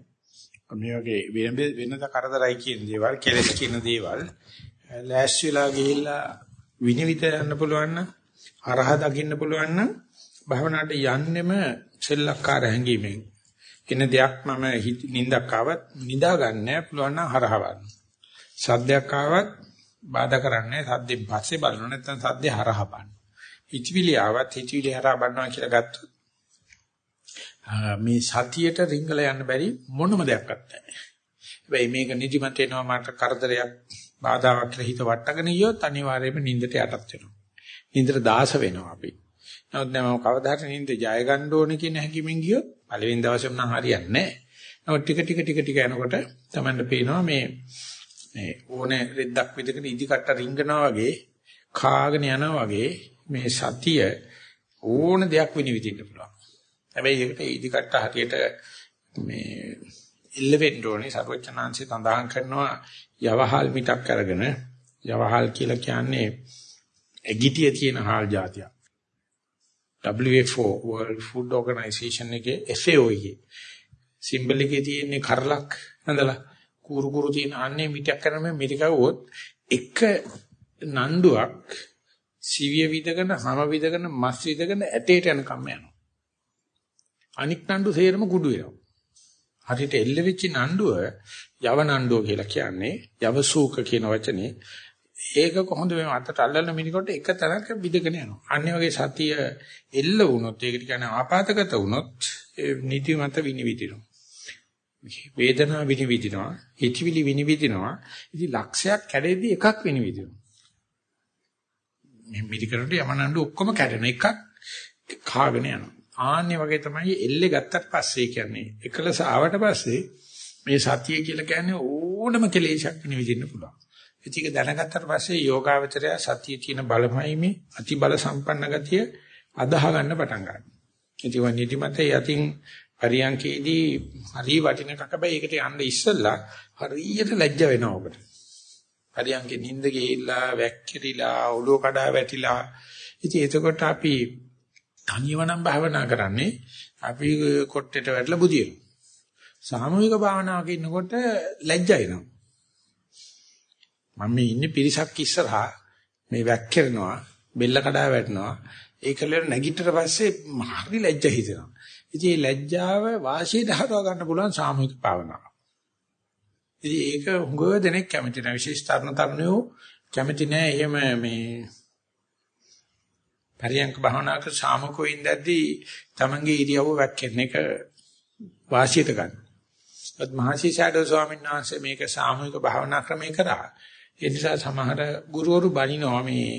මේ වගේ වෙන වෙනද කරදරයි කියන දේවල්, කෙලස් කියන දේවල් ලෑස්තිලා ගිහිල්ලා විනිවිද යන්න පුළුවන් නම්, අරහ දකින්න පුළුවන් නම් භාවනාවට යන්නෙම සෙල්ලක්කාර හැඟීමෙන්. එන දෙයක් මම නිින්දක් ආවත් නිදා ගන්න පුළුවන් නම් හරහවන්න. සද්දයක් ආවත් බාධා කරන්නේ සද්දෙන් පස්සේ බලන්න නැත්නම් සද්දේ හරහා බලන්න. හිතවිලි ආවත් හිතවිලි හරහා බලනවා කියලා ගත්තොත් මේ සතියට රිංගල යන්න බැරි මොනම දෙයක්වත් නැහැ. හැබැයි මේක නිදිමත එනවා මට කරදරයක් බාධාවක් කියලා හිත වට්ටගෙන ගියොත් අනිවාර්යයෙන්ම නිින්දට යටත් වෙනවා. නිින්දට දාස වෙනවා අපි. නමුත් දැන් මම කවදාහට නිින්ද ජය ගන්න ඕනේ කියන හැඟීමෙන් ගියොත් පළවෙනි දවසේම නම් හරියන්නේ නැහැ. නමුත් ටික ටික ටික ටික යනකොට තමන්ට පේනවා මේ මේ ඕනේ රෙද්දක් විදගෙන ඉදිකට රිංගනවා වගේ කාගෙන යනවා වගේ මේ සතිය ඕන දෙයක් විනිවිදින්න පුළුවන්. හැබැයි ඒකට ඉදිකට හරියට මේ ඉල්ල වෙන්න ඕනේ සර්වචනාංශي සඳහන් කරනවා යවහල් මිටක් අරගෙන යවහල් කියලා කියන්නේ එගිටිය තියෙන හාල් జాතියක්. WHO World Food Organization එකේ FAO එකේ සිම්බල් එකේ තියෙන කරලක් හඳලා කුරු කුරු තියෙන අන්නේ මිටක් කරන මේ මිටිකවොත් එක නණ්ඩුවක් සිවිය විදගෙන හැම විදගෙන මස් විදගෙන ඇටේට යනකම් යනවා. අනික් නණ්ඩු සේරම කුඩු වෙනවා. හරියට එල්ල වෙච්ච නණ්ඩුව යව නණ්ඩුව කියලා කියන්නේ යව සූක කියන වචනේ ඒක කොහොමද මේ අතට අල්ලන මිනිකොට එක තැනක විදගෙන යනවා. අන්නේ වගේ සතිය එල්ල වුණොත් ඒකට කියන්නේ ආපాతගත වුණොත් නිති මත විනිවිදිනවා. වේදනාව විනිවිදිනවා, හිතවිලි විනිවිදිනවා. ඉතින් ලක්ෂයක් කැඩෙද්දි එකක් විනිවිදිනවා. මේ මිදිකරට යමනඬු ඔක්කොම කැඩෙන එකක් කාගෙන යනවා. ආන්නේ වගේ තමයි එල්ලේ ගත්තට පස්සේ කියන්නේ එකලස ආවට පස්සේ මේ සතිය කියලා කියන්නේ ඕනම කෙලෙසක් නිවිදින්න පුළුවන්. ඒක දැනගත්තට පස්සේ යෝගාවචරය සතියේ තියෙන බලමයි මේ අති බල සම්පන්න ගතිය අදාහ ගන්න පටන් ගන්නවා. ඉතින් වනිදිමත යතින් පරියන්කේදී හරි වටින කකබයි ඒකට යන්න ඉස්සෙල්ලා හරියට ලැජ්ජ වෙනවා ඔබට. පරියන්කේ නිින්ද ගිහිල්ලා වැක්කිරිලා ඔළුව කඩා වැටිලා ඉතින් එතකොට අපි තනියම නම් භාවනා කරන්නේ අපි කොට්ටේට වැටලා බුදියනවා. සාමූහික භාවනාවක ඉන්නකොට ලැජ්ජා එනවා. මම මේ ඉන්නේ පිරිසක් ඉස්සරහා මේ වැක්කිරනවා බෙල්ල කඩා වැටෙනවා ඒකලෙ නැගිටතර පස්සේ හරි ලැජ්ජා හිතෙනවා. ඉතින් මේ ලැජ්ජාව වාසියට හරව ගන්න පුළුවන් සාමූහික භාවනාව. ඉතින් ඒක හුඟව දෙනෙක් කැමති නැහැ විශේෂ තරුණ තරුණයෝ කැමති නැහැ එහෙම මේ පරියන්ක භාවනාවක සාමකෝ ඉඳද්දී තමන්ගේ ඉරියව්ව වැක්කෙන එක වාසියට ගන්න. ඒත් මහසි ෂැඩෝ ස්වාමීන් වහන්සේ මේක සාමූහික භාවනා ක්‍රමේ කරා. ඒ නිසා සමහර ගුරුවරු බණිනවා මේ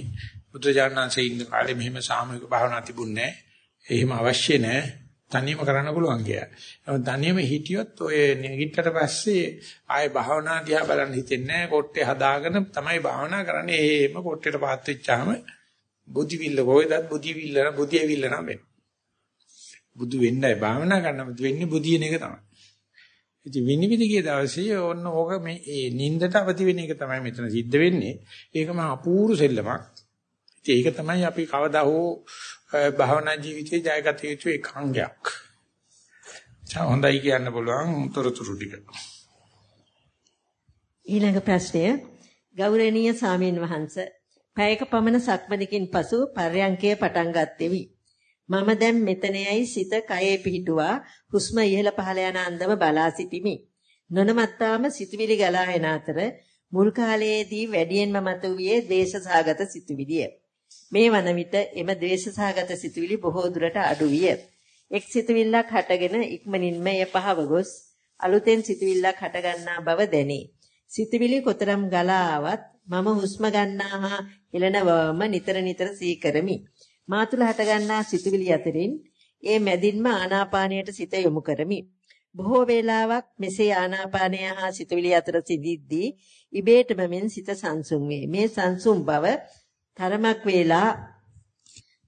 බුදුජානනාංශයේ ඉන්න කාලේ මෙහෙම සාමූහික භාවනා තිබුණේ නැහැ. එහෙම අවශ්‍ය නැහැ. තනියම කරන්න පුළුවන් කියලා. නමුත් තනියම හිටියොත් ඔය නැගිටට පස්සේ ආයේ භාවනා දිහා බලන්න හිතෙන්නේ නැහැ. කොට්ටේ හදාගෙන තමයි භාවනා කරන්නේ. එහෙම කොට්ටේට පාත් වෙච්චාම බුද්ධි විල්ල කොහෙදත් බුද්ධි විල්ල නම් බුද්ධිය විල්ල නම් වෙන්නේ. බුදු වෙන්නයි භාවනා කරනම වෙන්නේ බුදියන එක තමයි. ඉතින් විනිවිද ගිය දවසේ ඕන්න ඕක මේ ඒ නින්දට අවදි වෙන එක තමයි මෙතන සිද්ධ වෙන්නේ. ඒක මහා අපූර්ව සෙල්ලමක්. ඉතින් ඒක තමයි අපි කවදා හෝ භාවනා ජීවිතේ ජයගත යුතු එකාංගයක්. හොඳයි කියන්න පුළුවන් තොරතුරු ටික. ඊළඟ ප්‍රශ්නය ගෞරවනීය සාමීන් වහන්ස පැයක පමණ සක්මණකින් පසු පර්යංකය පටන් ගත්තෙමි. මම දැන් මෙතනෙයි සිත කයේ පිහිටුවා හුස්ම ඉහළ පහළ යන අන්දම බලා සිටිමි. නොනමත්තාම සිතුවිලි ගලා එන අතර මුල් කාලයේදී වැඩියෙන්ම මතුවේ දේශසහගත සිතුවිලිය. මේ වන විට එම දේශසහගත සිතුවිලි බොහෝ දුරට අඩු විය. එක් සිතුවිල්ලක් හටගෙන ඉක්මනින්ම එය පහව ගොස් අලුතෙන් සිතුවිල්ලක් හටගන්නා බව දැනේ. සිතුවිලි කොතරම් ගලා ආවත් මම හුස්ම ගන්නා හා හෙළන බවම නිතර නිතර සීකරමි. මා තුල හටගන්නා සිතුවිලි අතරින් ඒ මැදින්ම ආනාපානයට සිත යොමු කරමි. බොහෝ වේලාවක් මෙසේ ආනාපානය හා සිතුවිලි අතර සිටිද්දී ඉබේටම මෙන් සිත සංසුන් වේ. මේ සංසුන් බව තරමක් වේලා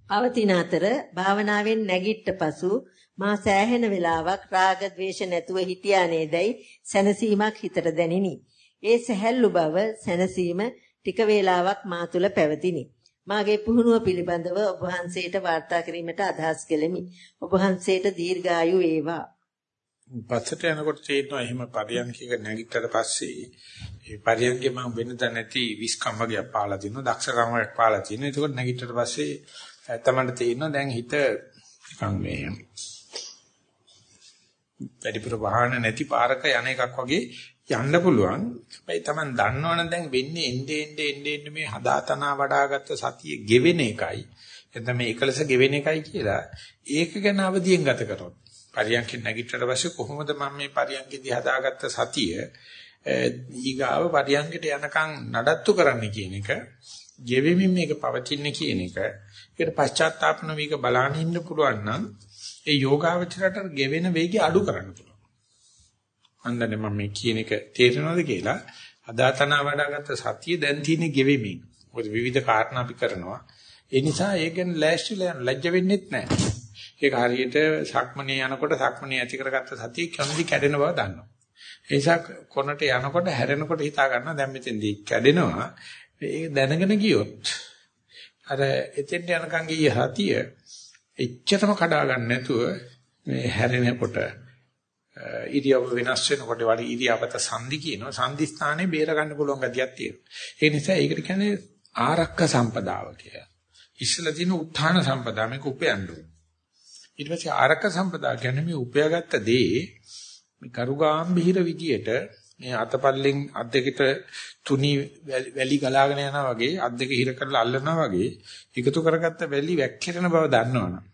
පවතින අතර භාවනාවෙන් නැගිට්ට පසු මා සෑහෙන වේලාවක් රාග ద్వේෂ නැතුව හිටියා නේදයි සැනසීමක් හිතට දැනිනි. ඒ සැහැල්ලු බව සැනසීම ටික වේලාවක් මා තුල පැවතිනි. මාගේ පුහුණුව පිළිබඳව ඔබ වහන්සේට වාර්තා කිරීමට අදහස් කෙලෙමි. ඔබ වහන්සේට දීර්ඝායු වේවා. පස්සට යනකොට තේරෙනවා එහෙම පරියන්කයක නැගිට්ටට පස්සේ ඒ පරියන්කේ මම වෙනද නැති විස්කම් වගේ පාලා තිනවා දක්ෂකම් වගේ පාලා තිනවා. ඒකෝට නැගිට්ටට පස්සේ තමයි තේරෙනවා දැන් හිත නිකන් මේ වැඩිපුර වාහන නැති පාරක යන එකක් වගේ යන්න පුළුවන්. හැබැයි Taman දන්නවනම් දැන් වෙන්නේ එnde ende ende ende මේ හදාතනා වඩාගත්ත සතිය ගෙවෙන එකයි. එතන මේ එකලස ගෙවෙන එකයි කියලා ඒක ගැන අවදියෙන් ගත කරොත්. පරියන්කෙන් නැගිටට පස්සේ කොහොමද මම මේ පරියන්කෙදී හදාගත්ත සතිය ඊගාව පරියන්කට යනකම් නඩත්තු කරන්න කියන එක ගෙවෙමින් මේක පවතින්නේ කියන එක ඒකට පශ්චාත්තාපන වේග බලාගෙන ඉන්න පුළුවන් නම් ඒ යෝගාවචරයට ගෙවෙන වේගය අඩු කරන්න පුළුවන්. අන්දනේ මම මේ කියන එක තේරෙනවද කියලා අදාතනා වඩාගත්ත සතිය දැන් තියෙන්නේ ගෙවෙමින්. මොකද විවිධ කාරණා අපි කරනවා. ඒ නිසා ඒක ගැන ලෑස්තිලා යන ලැජ්ජ වෙන්නෙත් නැහැ. ඒක හරියට සක්මනේ යනකොට සක්මනේ ඇති කරගත්ත සතිය කැමදි කැඩෙන බව දන්නවා. ඒ නිසා කොනට යනකොට හැරෙනකොට හිතා ගන්නවා දැන් මෙතෙන්දී කැඩෙනවා. ඒක දැනගෙන ගියොත් අර එතෙන්ට යනකම් ගිය සතිය එච්චරම කඩා ගන්න නැතුව මේ හැරෙනකොට ඉරියව්ව වෙනස් වෙනකොට වඩා ඉරියව්වත සංදි කියනවා. සංදි ස්ථානේ බේර ගන්න පුළුවන් ගතියක් තියෙනවා. ඒ නිසා ඒකට කියන්නේ ආරක්ක සම්පදාව කියලා. ඉස්සලා තියෙන උත්හාන සම්පදා මේක උපයන්න ඊට පස්සේ ආරක්ක සම්පදා කියන්නේ මේ උපයාගත්ත දේ මේ කරුගාම්භීර විදියට මේ අතපල්ලෙන් අත් දෙකට තුනි වැලි ගලාගෙන යනවා වගේ අත් දෙක හිර කරලා අල්ලනවා වගේ එකතු කරගත්ත වැලි වැක්කිරෙන බව දන්නවනම්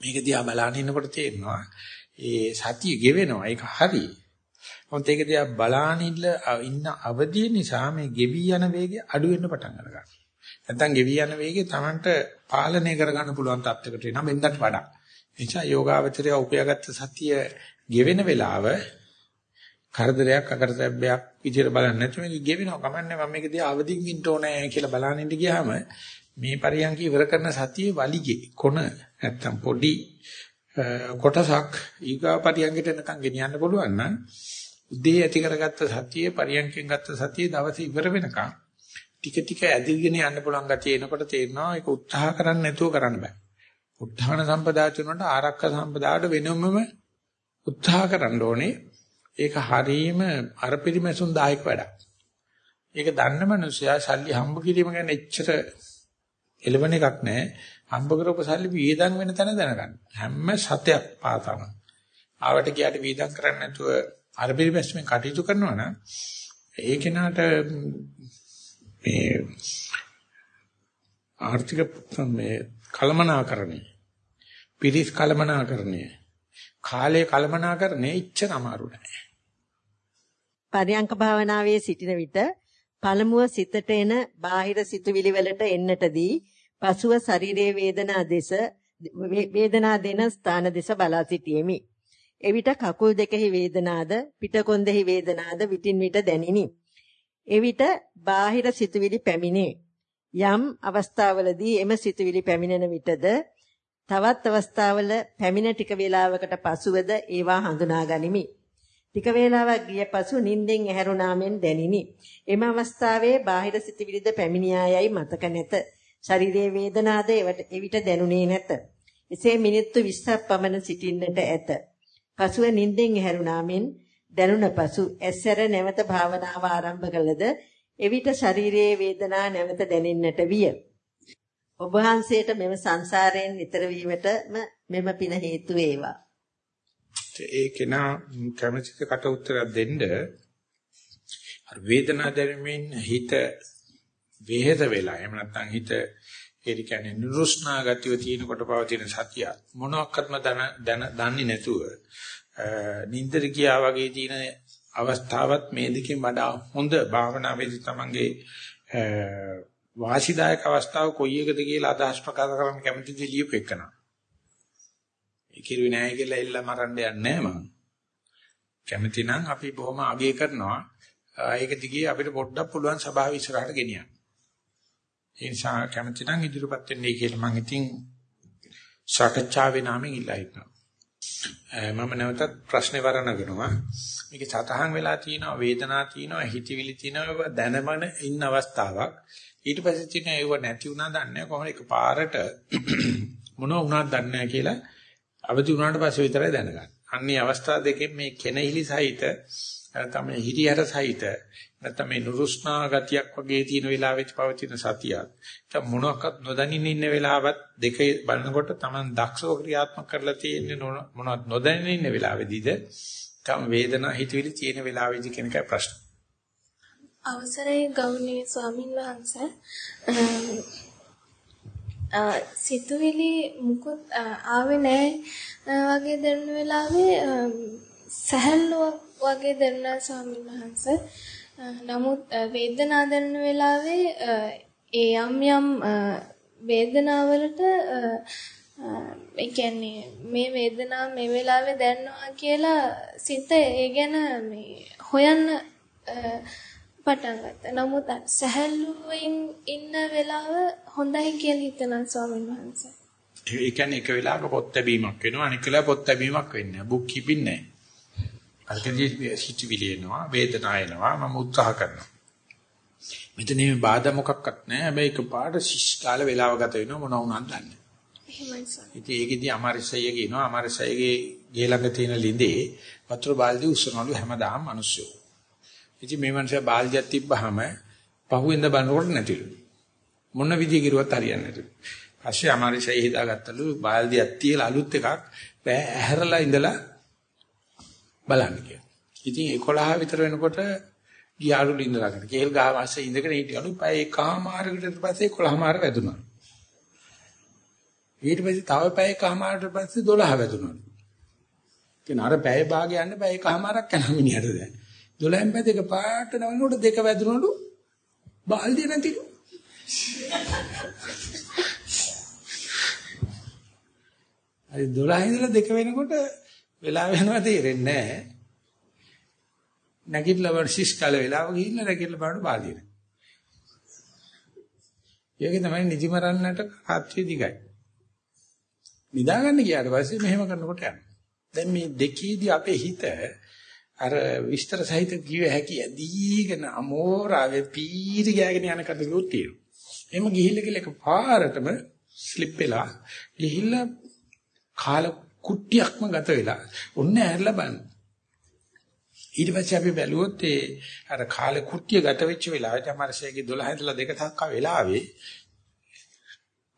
මේක දිහා බලන ඉන්නකොට තේරෙනවා ඒ සතිය ගෙවෙනවා ඒක හරි. මොකද ඒක දිහා බලාන ඉන්න අවදිය නිසා මේ ගෙවි යන වේගය අඩු වෙන්න පටන් ගන්නවා. නැත්නම් ගෙවි යන වේගය Tamanට පාලනය කරගන්න පුළුවන් තත්යකට එනවා බෙන්දට වඩා. එනිසා යෝගාවචරය උපයාගත්ත සතිය ගෙවෙන වෙලාව කරදරයක් අකරතැබ්බයක් විදිහට බලන්නේ නැත්නම් මේක ගෙවෙනවා කමන්නේ මම මේක දිහා අවදිින් ඉන්න ඕනේ කියලා බලන්න ඉඳ ගියාම මේ පරියන්ක ඉවර කරන සතියේ වලිගේ කොන නැත්තම් පොඩි කොටසක් ඊගා පරියන්කට එනකන් ගෙනියන්න පුළුවන් නම් උදේ ඇති කරගත්ත සතිය පරියන්කෙන් ගත්ත සතිය දවසේ ඉවර වෙනකන් ටික ටික ඇදගෙන යන්න පුළුවන් ගතිය එනකොට තේරෙනවා ඒක උත්සාහ කරන්න නැතුව කරන්න බෑ. උත්හාන සම්පදා චුනට ආරක්ක සම්පදාට වෙනමම උත්සාහ කරන්න ඕනේ. ඒක හරීම අර පිරිමැසුන් දායක වැඩක්. ඒක දන්න මනුස්සයා සල්ලි හම්බ කිරීම ගැන එච්චර එළවණ එකක් නැහැ. හම්බ කරපු සල්ලි වීදම් වෙන තැන දැනගන්න. හැම සතයක් පාතම. ආවට ගියාට වීදම් කරන්නේ නැතුව අර පිළිපැස්මෙන් කටයුතු කරනවා නම් ඒ කෙනාට මේ ආර්ථික මේ කලමනාකරණය පිරිස් කලමනාකරණය කාලයේ කලමනාකරණය ඉච්චර අමාරු නෑ. පරියංක භාවනාවේ සිටින විට පළමුව සිතට එන බාහිර සිතුවිලි වලට එන්නටදී පසුව ශරීරයේ වේදනා දෙස වේදනා දෙන ස්ථාන දෙස බලා සිටියෙමි. එවිට කකුල් දෙකෙහි වේදනාද පිටකොන්දෙහි වේදනාද විටින් විට දැනිනි. එවිට බාහිර සිතුවිලි පැමිණේ. යම් අවස්ථාවලදී එම සිතුවිලි පැමිණෙන විටද තවත් අවස්ථාවල පැමිණ ටික වේලාවකට පසුවද ඒවා හඳුනා ගනිමි. ටික වේලාවක් ගිය පසු නිින්දෙන් ඇහැරුණා මෙන් දැනිනි. එම අවස්ථාවේ බාහිර සිතුවිලිද පැමිණියායයි මතක නැත. ශරීරයේ වේදනාද එවිට දැනුනේ නැත. එසේ මිනිත්තු 20ක් පමණ සිටින්නට ඇත. පසුව නිින්දෙන් ඇහැරුණා මෙන් දැනුණ පසු ඇස්සර නැවත භාවනාව ආරම්භ කළද එවිට ශරීරයේ වේදනා නැවත දැනෙන්නට විය. ඔබ වහන්සේට මෙම සංසාරයෙන් ඈතර වීමටම මෙම පින හේතු වේවා. ඒකේන කැමැතිද කට උත්තරයක් දෙන්න අර වේදනාව දැනෙමින් හිත වේහෙත වෙලා එහෙම නැත්නම් හිත ඒ කියන්නේ නිරුස්නා ගතිය තියෙනකොට පවතින සතිය මොනක්වත්ම දන්නේ නැතුව නින්දර ගියා වගේ තියෙන අවස්ථාවත් මේ දෙකෙන් වඩා හොඳ භාවනාවේදී තමන්ගේ වාසිදායක අවස්ථාව කොයි එකද කියලා අදහස් ප්‍රකාශ කරන්න කැමතිද ලියපු එකන. ඒ කිරුවේ නැහැ කියලා එල්ල මරන්න යන්නේ නැහැ මම. කැමති නම් අපි බොහොම අගය කරනවා. ඒක දිගේ අපිට පොඩ්ඩක් පුළුවන් සභාව ඉස්සරහට ගෙනියන්න. ඒ නිසා කැමති නම් ඉදිරියපත් වෙන්නයි කියලා මම ඉතින් සාකච්ඡාවේ නාමයෙන් ඉල්ලා හිටනවා. මම නැවතත් ප්‍රශ්නේ වරණගෙනවා. මේක සතහන් වෙලා තියෙනවා වේදනාව තියෙනවා හිතවිලි තියෙනවා දැනමන ඉන්න අවස්ථාවක්. ඊට පස්සේ තියෙන ඒව නැති වුණා දන්නේ කොහොමද එකපාරට මොනව වුණාද දන්නේ කියලා අවදි වුණාට පස්සේ විතරයි දැනගන්නේ. අන්නේ අවස්ථා දෙකෙන් මේ කෙනෙහිලි සහිත නැත්නම් මේ හිරියර සහිත නැත්නම් මේ නුරුස්නා ගතියක් වගේ තියෙන වෙලාවෙත් පවතින සතියක්. ඒක මොනවාක්වත් නොදැනින්න ඉන්න වෙලාවත් දෙක බලනකොට Taman දක්ෂව ක්‍රියාත්මක කරලා තියෙන්නේ මොනවත් නොදැනින්න ඉන්න වෙලාවෙදීද තම වේදනා හිතවිලි තියෙන වෙලාවෙදි කියන එකයි ප්‍රශ්න. අවසරයි ගෞරවනීය ස්වාමින් වහන්සේ සිතුවිලි මුකුත් ආවේ නැහැ වගේ දැනෙන වෙලාවේ සහැල්ලුවක් වගේ දැනෙන ස්වාමීන් වහන්සේ නමුත් වේදනාව දැනෙන වෙලාවේ ඒ යම් යම් වේදනාවලට ඒ කියන්නේ මේ වේදනාව මේ වෙලාවේ දැනනවා කියලා සිත ඒ ගැන මේ හොයන්න පටන් ගත්තා. නමුත් සහැල්ලුවෙන් ඉන්න වෙලාව හොඳයි කියලා හිතනවා ස්වාමීන් වහන්සේ. ඒ කියන්නේ එක වෙලාවක පොත් ලැබීමක් වෙනවා අනික වෙලාව පොත් ලැබීමක් වෙන්නේ නැහැ. බුක් කීපින් නැහැ. අරකදී හිතවිලි එනවා වේදනාව එනවා මම උත්සාහ කරනවා. මෙතන මේ බාධා මොකක්වත් නැහැ. හැබැයි එකපාරට ශිෂ්ඨාල වෙලාව ගත වෙනවා මොන වුණාද දන්නේ. එහෙමයි සර්. ඉතින් ඒකෙදී අමාරිසය කියනවා අමාරිසයගේ ගේ ළඟ තියෙන ලිඳේ වතුර බාල්දිය උස්සනවලු හැමදාම මිනිස්සු. ඉතින් මේ මනුස්සයා බාල්දියක් තිබ්බහම පහුවෙන්ද බලනකොට නැතිලු. මොන විදිය කිරුවත් හරියන්නේ නැතිලු. පස්සේ අමාරිසය හිතාගත්තලු බාල්දියක් තියලා අලුත් එකක් ඇහැරලා ඉඳලා බලන්න කියලා. ඉතින් 11 විතර වෙනකොට ගියාලු ලින්දලාගෙන කේල් ගහ වාසේ ඉඳගෙන හිටියලු පැය එකමාරකට ඊට පස්සේ 11 මාර වැදුනා. ඊට පස්සේ තව පැය එකමාරකට පස්සේ 12 වැදුනා. කියන අර පැය භාගය යන්න පැය එකමාරක් යන මිනිහට දැන්. 12න් පැය දෙක පාට නවනකොට දෙක වැදුනලු බාල්දිය නැතිලු. අයි 12 ඉඳලා දෙක වෙනකොට වෙලාව යනවා තේරෙන්නේ නැහැ. නැගිටලා වර ශිෂ්ටල වෙලාව ගිහිල්ලා නැගිටලා බලන්න බාදින. ඒකේ තමයි නිදිමරන්නට රාත්‍රිය දිගයි. නිදාගන්න ගියාට පස්සේ මෙහෙම කරනකොට යනවා. දැන් මේ දෙකේදී අපේ හිත අර විස්තර සහිත කිව හැකි ඇදීගෙන අමෝරාවේ පීරි ගෑගෙන යන කඩලුත් තියෙනවා. එහෙම ගිහිල්ලා කියලා එකපාරටම ස්ලිප් වෙලා ගිහිල්ලා කාල කුට්ටියක්ම ගත වෙලා. ඔන්න ඇරලා බලන්න. ඊට පස්සේ අපි බැලුවොත් ඒ අර කාලේ කුට්ටිය ගත වෙච්ච වෙලාවට අමාරසේගේ 12 ඉඳලා 2 තක්ක වෙලාවේ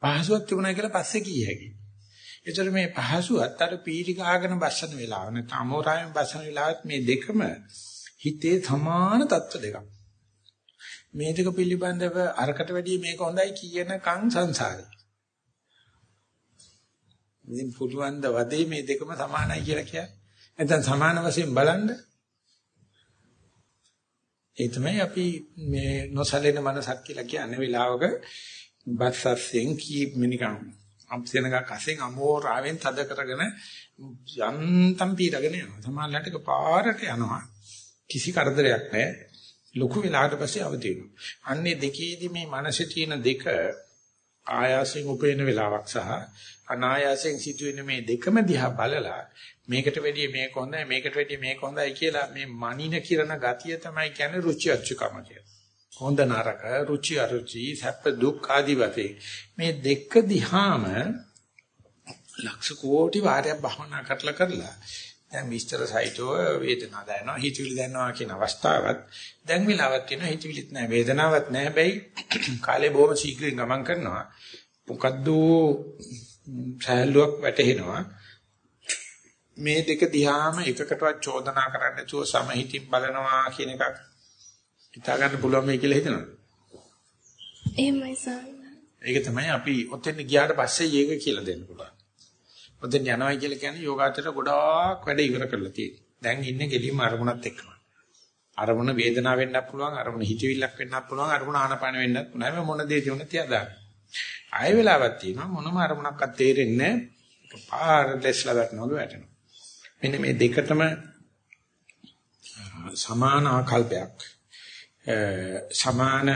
පහසුවක් තිබුණා කියලා පස්සේ කී හැකි. ඒතර මේ පහසුවත් අර පීටි ගහගෙන බස්සන වෙලාව නැත්නම් අමෝරායෙන් බස්සන වෙලාවත් මේ දෙකම හිතේ සමාන தত্ত্ব දෙකක්. මේ දෙක පිළිබඳව අරකට වැඩිය මේක හොඳයි කියනකම් සංසාරේ. ඉතින් පුළුවන් ද වදේ මේ දෙකම සමානයි කියලා කියන්නේ. නැත්නම් සමාන වශයෙන් බලන්න. ඒ තමයි අපි මේ නොසලෙන මනසක් කියලා කියන්නේ වෙලාවක බස්සස්යෙන් කී මිනිකම් අම්සෙනග කසෙන් අමෝරාවෙන් තද කරගෙන යන්තම් පීරගෙන යනවා. සමහරවිට පාරට යනවා. කිසි කරදරයක් නැහැ. ලොකු වෙලාවට පස්සේ අවදි වෙනවා. අන්නේ දෙකේදී මේ මනසේ තියෙන දෙක ආයාසයෙන් උපේන වෙලාවක් සහ අනායාසයෙන් සිදුවෙන මේ දෙකම දිහා බලලා මේකට වැඩිය මේක හොඳයි මේකට වැඩිය මේක හොඳයි කියලා මේ මනින කිරණ ගතිය තමයි කියන්නේ රුචි අරුචිකම කියලා. හොඳ නරක රුචි අරුචි සැප දුක් ආදී වශයෙන් මේ දෙක දිහාම ලක්ෂ කෝටි වාරයක් භවනා කරලා කරලා දැන් විස්තර සහිතව වේදනාව දැනෙනවා හිතවිලි දැනෙනවා කියන අවස්ථාවත්. දැන් වෙලාවක් තියෙනවා හිතවිලිත් නැහැ වේදනාවක් නැහැ. හැබැයි කාලේ බොහොම ශීඝ්‍රයෙන් ගමන් කරනවා. මොකද්ද සහැල්ලුවක් වැටෙනවා මේ දෙක දිහාම එකකටවත් චෝදනා කරන්න නැතුව සමහිතින් බලනවා කියන එකක් හිතා ගන්න පුළුවන් මේ කියලා හිතනවා. එහෙමයි සාමි. ඒක තමයි අපි ඔතෙන් ගියාට පස්සේ ඒක කියලා දෙන්න පුළුවන් ඔතෙන් යනවා කියලා කියන්නේ යෝගාචර ගොඩාක් වැඩ ඉවර කරලා තියෙනවා. දැන් ඉන්නේ ගෙලින්ම අරමුණත් එක්කම. අරමුණ වේදනාව වෙන්නත් පුළුවන්, අරමුණ හිතවිල්ලක් වෙන්නත් පුළුවන්, අරමුණ ආනපාන වෙන්නත් පුළුවන්. හැම මොන දේ තියුණත් තියාදාන්න. ආය වෙලාවක් තියෙනවා මොනම අරමුණක්වත් තේරෙන්නේ නැහැ. පාර දැස්ලා වැටෙනවා වැටෙනවා. මෙන්න මේ දෙකටම සමාන ආකල්පයක් සමාන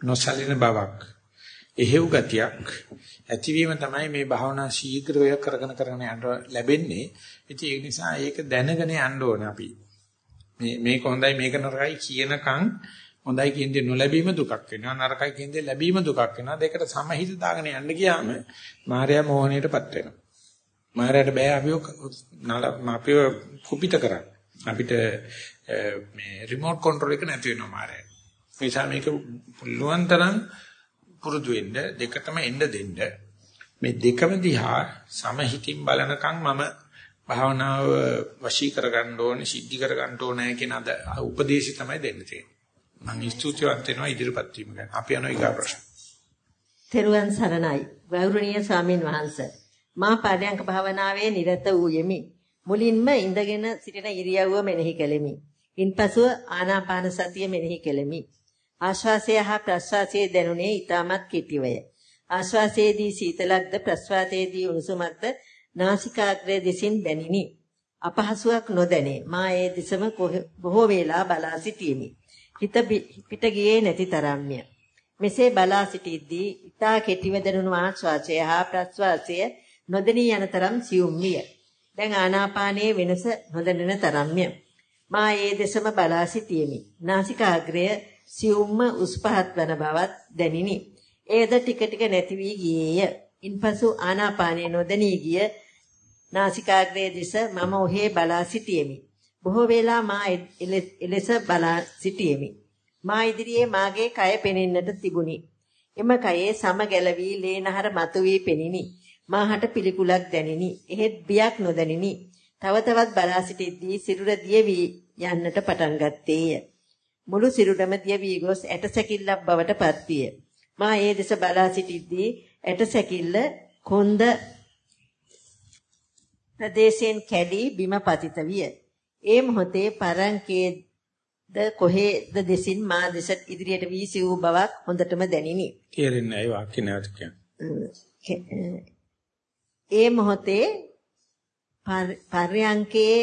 නොසලින බවක් එහෙව් ගතියක් ඇතිවීම තමයි මේ භාවනා ශීඝ්‍රව කරගෙන කරගෙන යන්න ලැබෙන්නේ. ඉතින් ඒ නිසා ඒක දැනගෙන යන්න ඕනේ අපි. මේ මේක හොඳයි මේක නරකයි කියනකම් හොඳයි කියන්නේ නොලැබීම දුකක් වෙනවා. නරකයි කියන්නේ ලැබීම දුකක් වෙනවා. දෙකට සමහිත දාගෙන යන්න ගියාම මායя මොහොනේටපත් වෙනවා. මායයට බෑ අපිව අපිව කුපිත කරන්න. අපිට මේ රිමෝට් කන්ට්‍රෝල් එක නැති වෙනවා මායя නිසා මේක පුළුවන් තරම් පුරුදු වෙන්න දෙකටම එන්න දෙන්න. මේ දෙකම දිහා සමහිතින් බලනකම් මම භාවනාව වශී කරගන්න ඕනේ සිද්ධි කරගන්න ඕනේ කියන අද උපදේශي තමයි දෙන්න තියෙන්නේ. මම ස්තුතිවන්ත වෙනවා ඉදිරිපත් වීම ගැන. අපි යනවා ඊගා ප්‍රශ්න. තෙරුවන් සරණයි. ගෞරවනීය ස්වාමින් වහන්සේ මා පාඩයන්ක භාවනාවේ නිරත වූ යෙමි. මුලින්ම ඉඳගෙන සිටින ඉරියව්ව මෙනෙහි කෙලෙමි. ඉන්පසුව ආනාපාන සතිය මෙනෙහි කෙලෙමි. ආශ්වාසය හා ප්‍රශ්වාසයේ දැනුනේ ඊටමත් කෙටිවය. ආශ්වාසයේදී සීතලක්ද ප්‍රශ්වාසයේදී උණුසුමක්ද නාසිකාග්‍රය දෙසින් දැනිනි. අපහසුයක් නොදැනේ. මා ඒ දෙසම බොහෝ වේලා බලා සිටියෙමි. හිත පිට ගියේ නැති තරම්ය. මෙසේ බලා සිටිද්දී ඊටා කෙටිව දැනුණු ආශ්වාසය හා ප්‍රශ්වාසය නොදෙනී යන තරම් සියුම් විය. දැන් ආනාපානයේ වෙනස නොදැනෙන තරම්ය. මා ඒ දෙසම බලා සිටියෙමි. නාසිකාග්‍රය සියුම්ම උස් පහත් වන බවත් දැනිනි. එයද ටික ටික නැති වී ගියේය. ඉන්පසු ආනාපානය නොදැනී ගිය නාසිකාග්‍රයේ දෙස මම ඔහේ බලා සිටියෙමි. බොහෝ වේලා මා එලෙස බලා සිටියෙමි. මා ඉදිරියේ මාගේ කය පෙනෙන්නට තිබුණි. එම කයේ සම ගැලවි ලේනහර මතුවී පෙනිනි. මාහට පිළිකුලක් දැනිනි. එහෙත් බියක් නොදැනිනි. තව තවත් බලා සිටිද්දී සිරුර දිය වී යන්නට පටන් ගත්තේය. මුළු සිරුරම දිය වී ගොස් ඇට සැකිල්ලක් බවට පත්විය. මා ඒ දෙස බලා සිටිද්දී ඇට සැකිල්ල කොන්ද ප්‍රදේශයෙන් කැඩී බිම පතිත විය. ඒ මොහොතේ පරංකේද කොහෙද දෙසින් මා දෙස ඉදිරියට වී සිව් බවක් හොඳටම දැනිනි. තේරෙන්නේ නැහැ වාක්‍ය නැවත ඒ මොහොතේ පර්යංකේ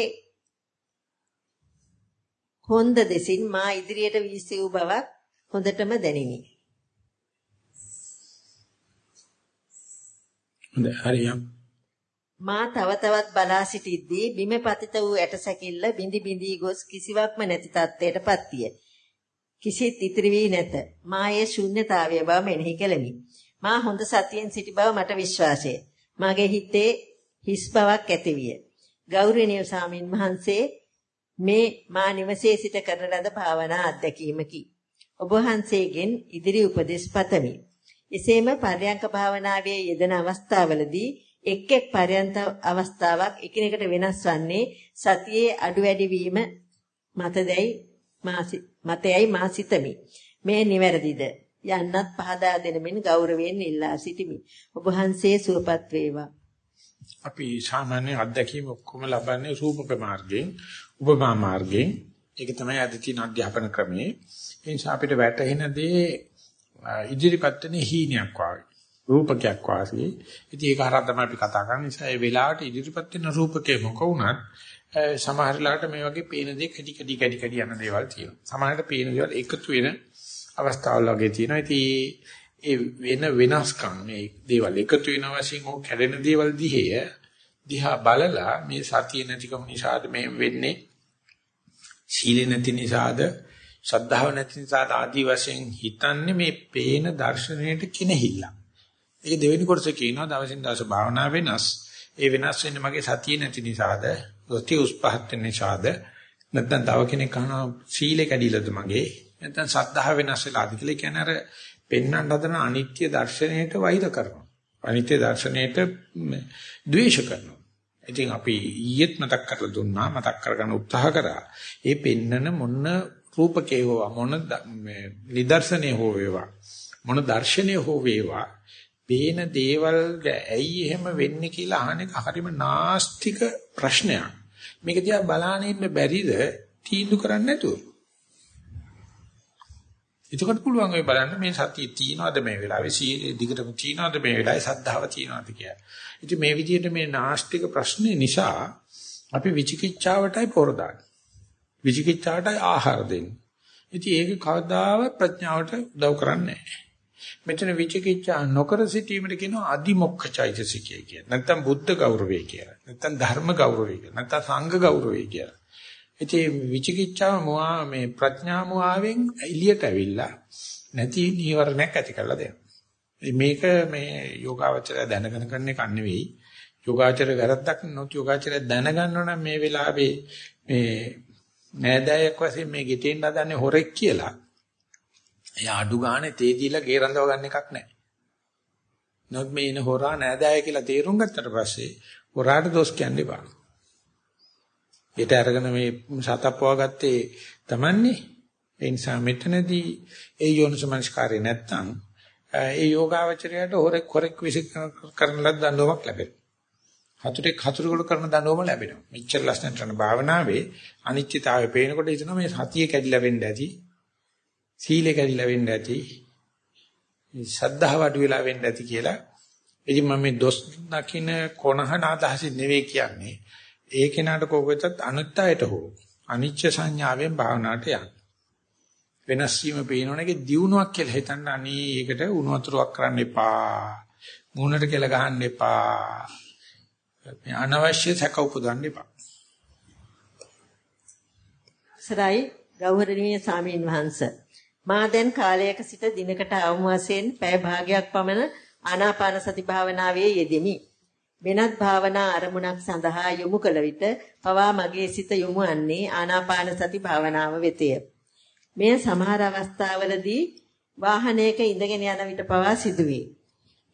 හොඳ දෙසින් මා ඉදිරියට වී සිව් බවක් හොඳටම දැනිනි. හරියම්. මා තව තවත් බලා සිටිද්දී බිම පතිත වූ ඇටසැකිල්ල බිඳි බිඳි ගොස් කිසිවක්ම නැති තත්ත්වයටපත් විය. කිසිත් ඉතිරි වී නැත. මා ඒ ශුන්්‍යතාවය බව මෙනෙහි කෙලෙමි. මා හොඳ සතියෙන් සිටි බව මට විශ්වාසය. මාගේ හිතේ හිස් බවක් ඇතිවිය. ගෞරවනීය සාමින් වහන්සේ මේ මා නිවසේ සිට කරන ලද භාවනා අත්දැකීමකි. ඔබ වහන්සේගෙන් ඉදිරි උපදෙස් පතමි. එසේම පර්යංක භාවනාවේ යෙදෙන අවස්ථාවලදී එක් එක් පර්යන්ත අවස්ථාවක් එකිනෙකට වෙනස් වන්නේ සතියේ අඩු වැඩි වීම මතදැයි මතයයි මා සිතමි. මේ නිවැරදිද? යන්නත් පහදා දෙනමින් ගෞරවයෙන් ඉල්ලා සිටිමි. ඔබ වහන්සේ සුවපත් වේවා. අපි සාමාන්‍ය අත්දැකීම් ඔක්කොම ලබන්නේ රූපක මාර්ගයෙන්, උපමා මාර්ගයෙන්. ඒක තමයි අද තියෙන අධ්‍යාපන ක්‍රමේ. ඒ නිසා අපිට වැටහෙන දේ ඉදිරිපත් වෙන හීනයක් වගේ. රූපකයක් වාසියේ. ඉතින් ඒක හරහා තමයි අපි කතා කරන්නේ. නිසා ඒ වෙලාවට ඉදිරිපත් වෙන රූපකේ මොක වුණත් සමහර වෙලාවට මේ වගේ පේන දේ කැටි කැටි කැටි කැටි යන දේවල් තියෙනවා. සමහරවිට පේන දේවල් එකතු වෙන අවස්ථාවල් වගේ තියෙනවා. ඉතින් ඒ වෙන වෙනස්කම් මේ දේවල් එකතු වෙන වශයෙන් ඕක කැඩෙන දේවල් දිහේ දිහා බලලා මේ සතිය නැතිකම නිසාද මේ වෙන්නේ සීල නැති නිසාද ශ්‍රද්ධාව නැති නිසාද ආදී වශයෙන් හිතන්නේ මේ පේන දර්ශනයට කෙනහිල්ල. ඒක දෙවෙනි කොටස කියනවා දවසින් දවස භාවනා වෙනස්. ඒ වෙනස් වෙන්නේ මගේ සතිය නැති නිසාද, සති උස්පහත් නිසාද, නැත්නම් තව කෙනෙක් අහනවා සීලේ කැඩිලාද මගේ, නැත්නම් ශ්‍රද්ධාව වෙනස් වෙලාද කියලා කියන්නේ අර පෙන්වන්න හදන අනිත්‍ය දර්ශනයට වෛර කරනවා. අනිත්‍ය දර්ශනයට ද්වේෂ කරනවා. ඉතින් අපි ඊයේත් මතක් කරලා දුන්නා මතක් කරගන්න උත්සාහ කරා. ඒ පෙන්නන මොන රූපකේ හෝ මොන නිදර්ශනේ හෝ වේවා මොන දර්ශනේ හෝ වේවා පේන දේවල් ඇයි එහෙම වෙන්නේ කියලා අහන එක හරිම නාස්තික ප්‍රශ්නයක්. මේක දිහා බලාගෙන ඉන්න බැරිද තීන්දුව කරන්න නැතුව. එතකොට පුළුවන් ඔය බලන්න මේ සතිය තියනවාද මේ වෙලාවේ සීලේ දිගටම තියනවාද මේ වෙලාවේ සද්ධාව තියනවාද කියලා. ඉතින් මේ විදිහට මේ නාස්තික ප්‍රශ්නේ නිසා අපි විචිකිච්ඡාවටයි පොර දාන්නේ. විචිකිච්ඡාවටයි ආහාර දෙන්නේ. ඉතින් ඒක කවදාවත් ප්‍රඥාවට උදව් කරන්නේ නැහැ. මෙතන විචිකිච්ඡා නොකර සිටීමට කියනවා අදිමොක්ඛචෛතසිකය කියලා. නැත්තම් බුද්ධ ගෞරවය කියලා. නැත්තම් ධර්ම ගෞරවය කියලා. නැත්තම් සංඝ ගෞරවය කියලා. ඉතින් විචිකිච්ඡාව මොහා මේ ප්‍රඥා මොහාවෙන් එළියට ඇවිල්ලා නැති නීවරණයක් ඇති කරලා දෙනවා. මේක මේ යෝගාවචරය දැනගෙන කරන එක නෙවෙයි. යෝගාචරය වැරද්දක් නොත් යෝගාචරය දැනගන්නවා නම් මේ වෙලාවේ මේ නෑදෑයෙක් වශයෙන් මේ ගෙටෙන්න හදන්නේ හොරෙක් කියලා. එයා අඩු ගානේ තේ දීලා ගේ රඳව ගන්න එකක් නැහැ. නොත් මේ ඉන හොරා නෑදෑය කියලා තේරුම් ගත්තට පස්සේ හොරාට දොස් කියන්න එපා. ඊට අරගෙන මේ සතප්පවා ගත්තේ Tamanne. ඒ නිසා මෙතනදී ඒ යෝනිසමනස්කාරය නැත්තම් ඒ යෝගාවචරයට හොරෙක් හොරෙක් විශ් කරන ලද දඬුවමක් ලැබෙනවා. හතුරෙක් හතුරුකට කරන දඬුවම ලැබෙනවා. මෙච්චර ලස්සනට කරන භාවනාවේ අනිත්‍යතාවය පේනකොට හිතනවා මේ සතිය කැඩිලා වෙන්න ඇති. සීලය කැඩිලා වෙන්න ඇති. ශ්‍රද්ධාව අඩු වෙලා වෙන්න ඇති කියලා. ඉතින් මම මේ දොස් දකින්න කොනහන අදහසින් නෙවෙයි කියන්නේ. ඒ කෙනාට කෝකෙතත් අනුත්යයට හෝ අනිච්ච සංඥාවෙන් භාවනාවට යන්න. වෙනස් වීම පේනවනේ දියුණුවක් කියලා හිතන්න අනේ ඒකට උණු වතුරක් කරන්න එපා. මූණට කියලා ගහන්න එපා. මේ අනවශ්‍ය සැක උපදවන්න එපා. සරයි ගෞරවනීය සාමීන් වහන්ස මා දැන් කාලයක සිට දිනකට අවම වශයෙන් පැය භාගයක් පමණ ආනාපාන සති භාවනාවේ යෙදෙමි. වෙනත් භාවනා අරමුණක් සඳහා යොමු කළ විට පවා මගේ සිත යොමු වන්නේ ආනාපාන සති භාවනාව වෙතය. මෙය සමහර අවස්ථාවලදී වාහනයක ඉඳගෙන යන විට පවා සිදුවේ.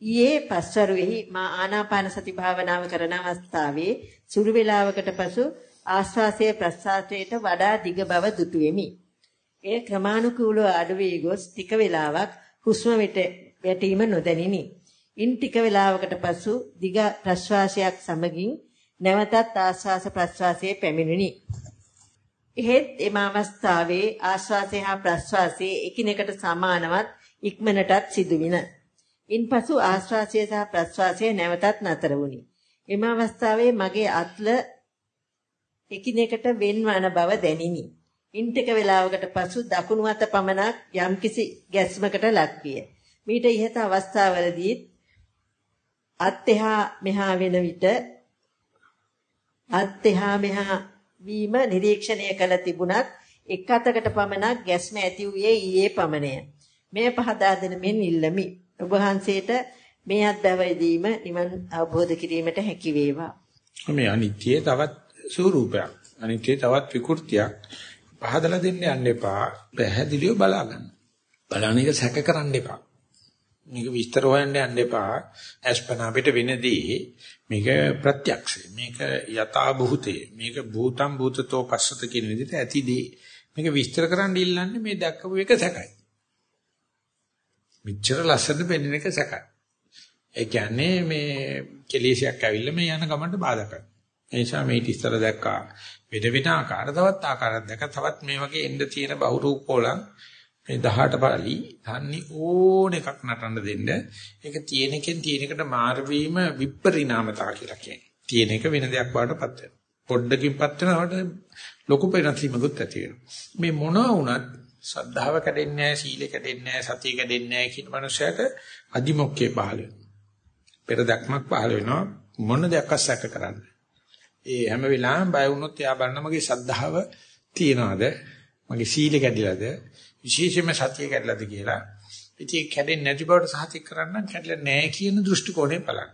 ඊයේ පස්වරුෙහි මා ආනාපාන සති භාවනාව කරන අවස්ථාවේ සුළු වේලාවකට පසු ආස්වාසයේ ප්‍රස්වාසයට වඩා දිග බව දුටුවෙමි. එය ක්‍රමානුකූලව අඩු වී ගොස් ටික වේලාවක් හුස්ම වැටීම නොදැනිනි. ඉන් ටික වේලාවකට පසු දිග ප්‍රශ්වාසයක් සමගින් නැවතත් ආශ්වාස ප්‍රශ්වාසයේ පැමිණිනි. එහෙත් එම අවස්ථාවේ ආශ්වාසය හා ප්‍රශ්වාසයේ එකිනෙකට සමානවත් ඉක්මනටත් සිදුවින. ඉන්පසු ආශ්වාසය සහ ප්‍රශ්වාසය නැවතත් නතර වුණි. එම අවස්ථාවේ මගේ අත්ල එකිනෙකට වෙන්වන බව දැනිනි. ඉන් ටික වේලාවකට පසු දකුණු අත පමණක් යම්කිසි ගැස්මකට ලක්විය. මීට ඉහත අවස්ථාවලදී අත් එහා මෙහා වෙන විට අත් එහා මෙහා වීම නිරීක්ෂණය කළ තිබුණත් එක් අතකට පමණක් ගැස්ම ඇති වූයේ ඊයේ පමණය. මෙය පහදා දෙන මෙන් ඉල්ලමි. ඔබ වහන්සේට මේ අත්දැවීම නිවන් අවබෝධ කිරීමට හැකි වේවා. මේ අනිත්‍ය තවත් ස්වරූපයක්. අනිත්‍ය තවත් විකෘතියක්. පහදලා දෙන්න යන්න එපා. පැහැදිලිව බලා ගන්න. බලන එක සැක කරන්න එපා. මේක විස්තර හොයන්න යන්න එපා. අස්පන අපිට වෙනදී මේක ප්‍රත්‍යක්ෂයි. මේක යථා භූතේ. මේක භූතම් භූතතෝ පස්සත කියන විදිහට ඇතිදී. මේක විස්තර කරන්න ඉල්ලන්නේ මේ දැක්කපු එක සැකයි. මෙච්චර ලස්සනට පෙන්වන එක සැකයි. ඒ කියන්නේ මේ කෙලෙසයක් ඇවිල්ලා මේ යන ගමන්ට බාධා කරනවා. ඒ නිසා මේ ඉස්සර දැක්කා වෙන වෙන ආකාර තවත් ආකාරයක් දැක්ක තවත් මේ වගේ එන්න තියෙන බහුරූපෝලං මේ 18 පාළි තන්නේ ඕන එකක් නටන්න දෙන්න. ඒක තියෙන එකෙන් තියෙන එකට මාර වීම විපරිණාමතා කියලා කියන්නේ. තියෙන එක වෙන දෙයක් වඩටපත් වෙනවා. පොඩ්ඩකින්පත් වෙනකොට ලොකු පෙරතිමකුත් ඇති වෙනවා. මේ මොනවා වුණත් සද්ධාව කැඩෙන්නේ නැහැ, සීල කැඩෙන්නේ නැහැ, සතිය කැඩෙන්නේ නැහැ කියන මනුස්සයට අදිමොක්කේ පහළ වෙනවා. පෙර දක්මක් පහළ වෙනවා මොන දෙයක් අස්සක කරන්නේ. ඒ හැම වෙලාවෙම බය වුණොත් එයා බලන මගේ සද්ධාව තියනවාද? මගේ සීල කැඩිලාද? විශේෂයෙන්ම සතිය කැඩලාද කියලා. ඉතින් කැඩෙන්නේ නැති බවට සාතික කරන්න කැඩලා නැහැ කියන දෘෂ්ටි කෝණය බලන්න.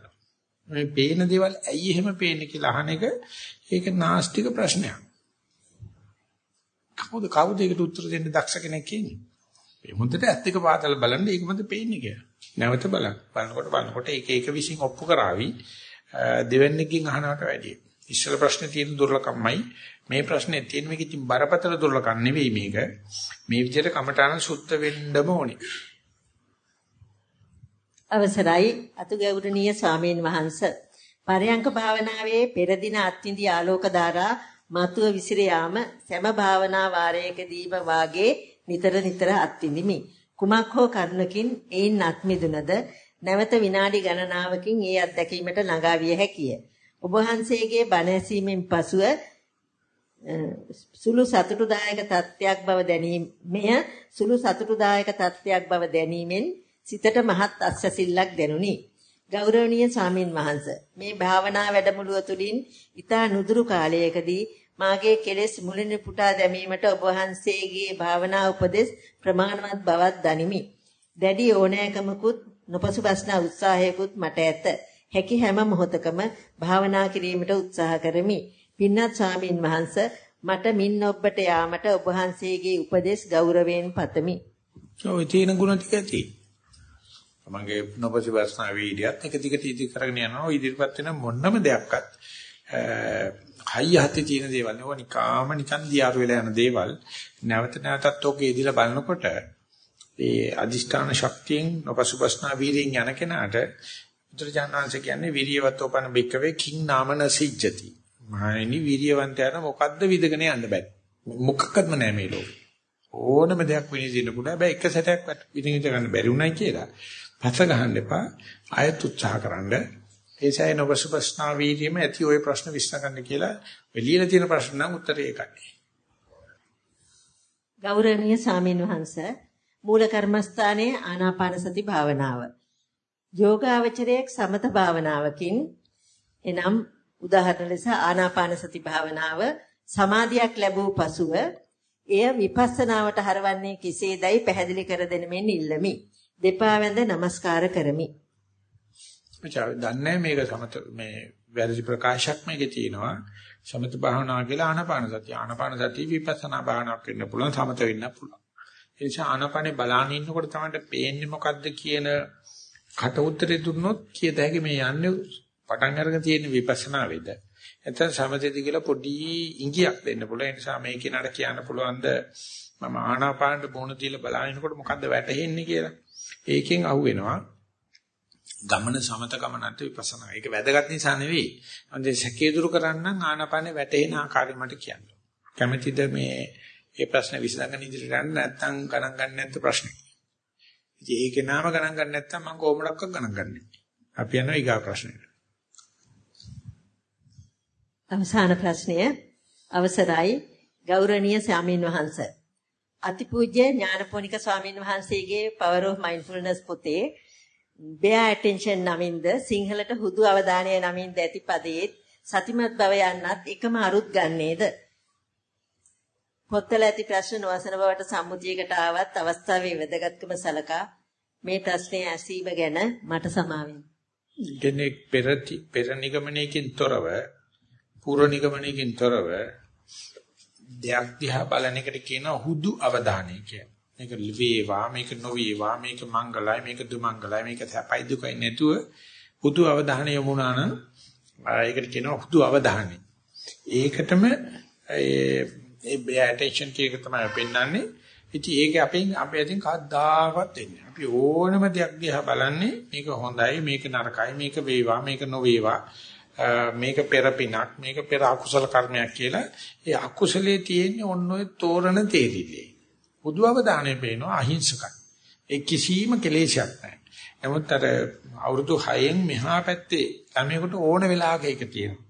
මේ පේන දේවල් ඇයි එහෙම පේන්නේ කියලා අහන එක ඒක නාස්තික ප්‍රශ්නයක්. කවුද කවුද ඒකට උත්තර දෙන්න දක්ෂ කෙනෙක් ඉන්නේ? මේ හොඳට ඇත්ත එක පාතල බලන්න ඒක මත පේන්නේ කියලා. නැවත බලන්න. බලනකොට බලනකොට ඒක ඒක විසින් ඔප්පු කරાવી දෙවන්නේකින් අහනවට වැඩියි. ඉස්සර ප්‍රශ්නේ තියෙන දුර්ලකමයි මේ ප්‍රශ්නේ තියෙන මේක ඉතින් බරපතල දුර්ලකම් නෙවෙයි මේක. මේ විදිහට කමඨාන සුද්ධ වෙන්නම ඕනේ. අවසරයි අතුගෞරවනීය ස්වාමීන් වහන්ස පරයන්ක භාවනාවේ පෙර දින අත්විඳි ආලෝක ධාරා මතුව විසිර යාම සෑම භාවනා වාරයකදීම වාගේ නිතර නිතර අත්විඳිමි කුමක් හෝ කරුණකින් ඒන් අත්මිදුනද නැවත විනාඩි ගණනාවකින් ඒ අත්දැකීමට ළඟා විය හැකිය ඔබ වහන්සේගේ බණ ඇසීමෙන් පසුව සුළු සතුටුදායක තත්ත්වයක් බව දැනීමය සුළු සතුටුදායක තත්ත්වයක් බව දැනීමෙන් සිතට මහත් අස්වැසිල්ලක් දැනුනි. ගෞරවනීය ස්වාමින් වහන්සේ මේ භාවනා වැඩමුළුව තුළින් ඊතා නුදුරු කාලයකදී මාගේ කෙලෙස් මුලින් පුටා දැමීමට ඔබ වහන්සේගේ භාවනා උපදෙස් ප්‍රමාණවත් බවක් දනිමි. දැඩි ඕනෑකමකුත් නොපසුබස්න උත්සාහයකුත් මට ඇත. හැකි හැම මොහොතකම භාවනා කිරීමට උත්සාහ කරමි. පින්වත් ස්වාමින් වහන්සේ මට මින් ඔබට යාමට ඔබ වහන්සේගේ උපදෙස් ගෞරවයෙන් පතමි. ඔය තියෙන ගුණ ටික ඇති. තමන්ගේ නොපසිබස්නා වීඩියත් එක දිගට ඉදි කරගෙන යනවා ඉදිරිපත් වෙන මොනම දෙයක්වත් හයිය හතේ තියෙන දේවල් නේ නිකාම නිකන් දියාරු වෙලා යන දේවල් නැවත නැවතත් ඔකේ ඉදිලා බලනකොට ඒ අදිෂ්ඨාන ශක්තියෙන් නොපසුබස්නා වීර්යයෙන් යන කෙනාට බුදුරජාණන්සේ කියන්නේ විරියවතෝපන බික්කවේ කිං නාමන සිජ්ජති මහණෙනි වීර්යවන්තයාට මොකද්ද විදගෙන යන්න බෑ මොකක්වත්ම නෑ මේ ලෝකේ. ඕනම දෙයක් විනිදින්න පුළුවන්. හැබැයි එක සැරයක් විනිවිද ගන්න බැරි උනායි කියලා. පස ගහන්න එපා. ආයත් උත්සාහ කරන්න. ඒසයි නොබසුපස්නා වීර්යම ඇති ওই ප්‍රශ්න විශ්ල කරන්න කියලා එළියලා තියෙන ප්‍රශ්න නම් උත්තරේ ඒකයි. ගෞරවනීය සාමින් වහන්සේ මූල කර්මස්ථානයේ ආනාපාන සති භාවනාව. යෝගාවචරයේ සමත භාවනාවකින් එනම් උදාහරණ ලෙස ආනාපාන සති භාවනාව සමාධියක් ලැබූ පසුව එය විපස්සනාවට හරවන්නේ කෙසේදයි පැහැදිලි කර දෙන මෙන් ඉල්ලමි. දෙපා වැඳ নমස්කාර කරමි. මචං දන්නේ මේක සමත මේ වැරදි ප්‍රකාශයක් මේකේ තියෙනවා. සමත භාවනාව කියලා ආනාපාන සතිය. ආනාපාන සතිය විපස්සනා භාවනාවක් වෙන්න පුළුවන් සමත වෙන්න පුළුවන්. ඒ නිසා ආනාපානේ බලාගෙන ඉන්නකොට තමයි පේන්නේ මොකද්ද කියන කට උත්තරේ දුන්නොත් කියත හැකි මේ යන්නේ පටන් අරගෙන තියෙන විපස්සනා වේද. එතන සමතේදී කියලා පොඩි ඉඟියක් දෙන්න පුළුවන්. ඒ නිසා මේ කෙනාට කියන්න පුළුවන්ද මම ආනාපානට බොහොන දීලා බලනකොට මොකද්ද වැටහෙන්නේ කියලා. ඒකෙන් අහුවෙනවා. ගමන සමත ගමනත් විපස්සනා. ඒක වැදගත් නිසා නෙවෙයි. අන්දේ සැකේ දුරු කරන්න ආනාපානේ වැටෙන ආකාරය මට කියන්න. කැමැතිද මේ මේ ප්‍රශ්න විසඳගෙන ඉදිරියට යන්න නැත්නම් ගණන් ගන්න නැද්ද ප්‍රශ්නේ? ඉතින් ඒකේ නාම ගණන් ගන්න නැත්නම් මම කොහොමඩක්වත් ගණන් ගන්නෙ. අපි යනවා ඊගා ප්‍රශ්නෙට. අවසාන ප්‍රශ්නය අවසරයි. ගෞරවනීය ස්වාමීන් වහන්ස. අතිපූජ්‍ය ඥානපෝනික ස්වාමීන් වහන්සේගේ Power of Mindfulness පොතේ Bear Attention නමින්ද සිංහලට හුදු අවධානය නමින්ද ඇති පදයේ සතිමත් බව යන්නත් එකම අරුත් ගන්නේද? පොත්වල ඇති ප්‍රශ්න නොවසන බවට සම්මුතියකට ආවත් අවස්ථාවේ වැදගත්කම සලකා මේ ප්‍රශ්නය ඇසීම ගැන මට සමාවෙන්න. දෙනෙක් පෙර පෙර නිගමනයකින් තොරව පූර්ව නිගමනයකින් තොරව දෙයක් දිහා බලන එකට කියන හුදු අවධානය කියන්නේ. මේක වේවා මේක නොවේවා මේක මංගලයි මේක දුමංගලයි මේක සැපයි දුකයි නැතුව හුදු අවධානය යොමුනා නම් ඒකට කියනවා හුදු අවධානය. ඒකටම ඒ බේ ඇටෙන්ෂන් කීක තමයි පෙන්වන්නේ. ඉතින් ඒක අපෙන් අපේ අතින් කවදාකවත් එන්නේ. අපි ඕනම දෙයක් දිහා බලන්නේ මේක හොඳයි මේක නරකයි මේක වේවා මේක නොවේවා මේක පෙර පිනක් මේක පෙර අකුසල කර්මයක් කියලා ඒ අකුසලයේ තියෙන්නේ ඔන්න ඔය තෝරන තේරිලේ පොදු අවධානය පේනවා අහිංසකයි. ඒ කිසිම කෙලෙසයක් නැහැ. නමුත් අර අවුරුදු 6න් මෙහා පැත්තේ ළමයෙකුට ඕන වෙලාවක ඒක තියෙනවා.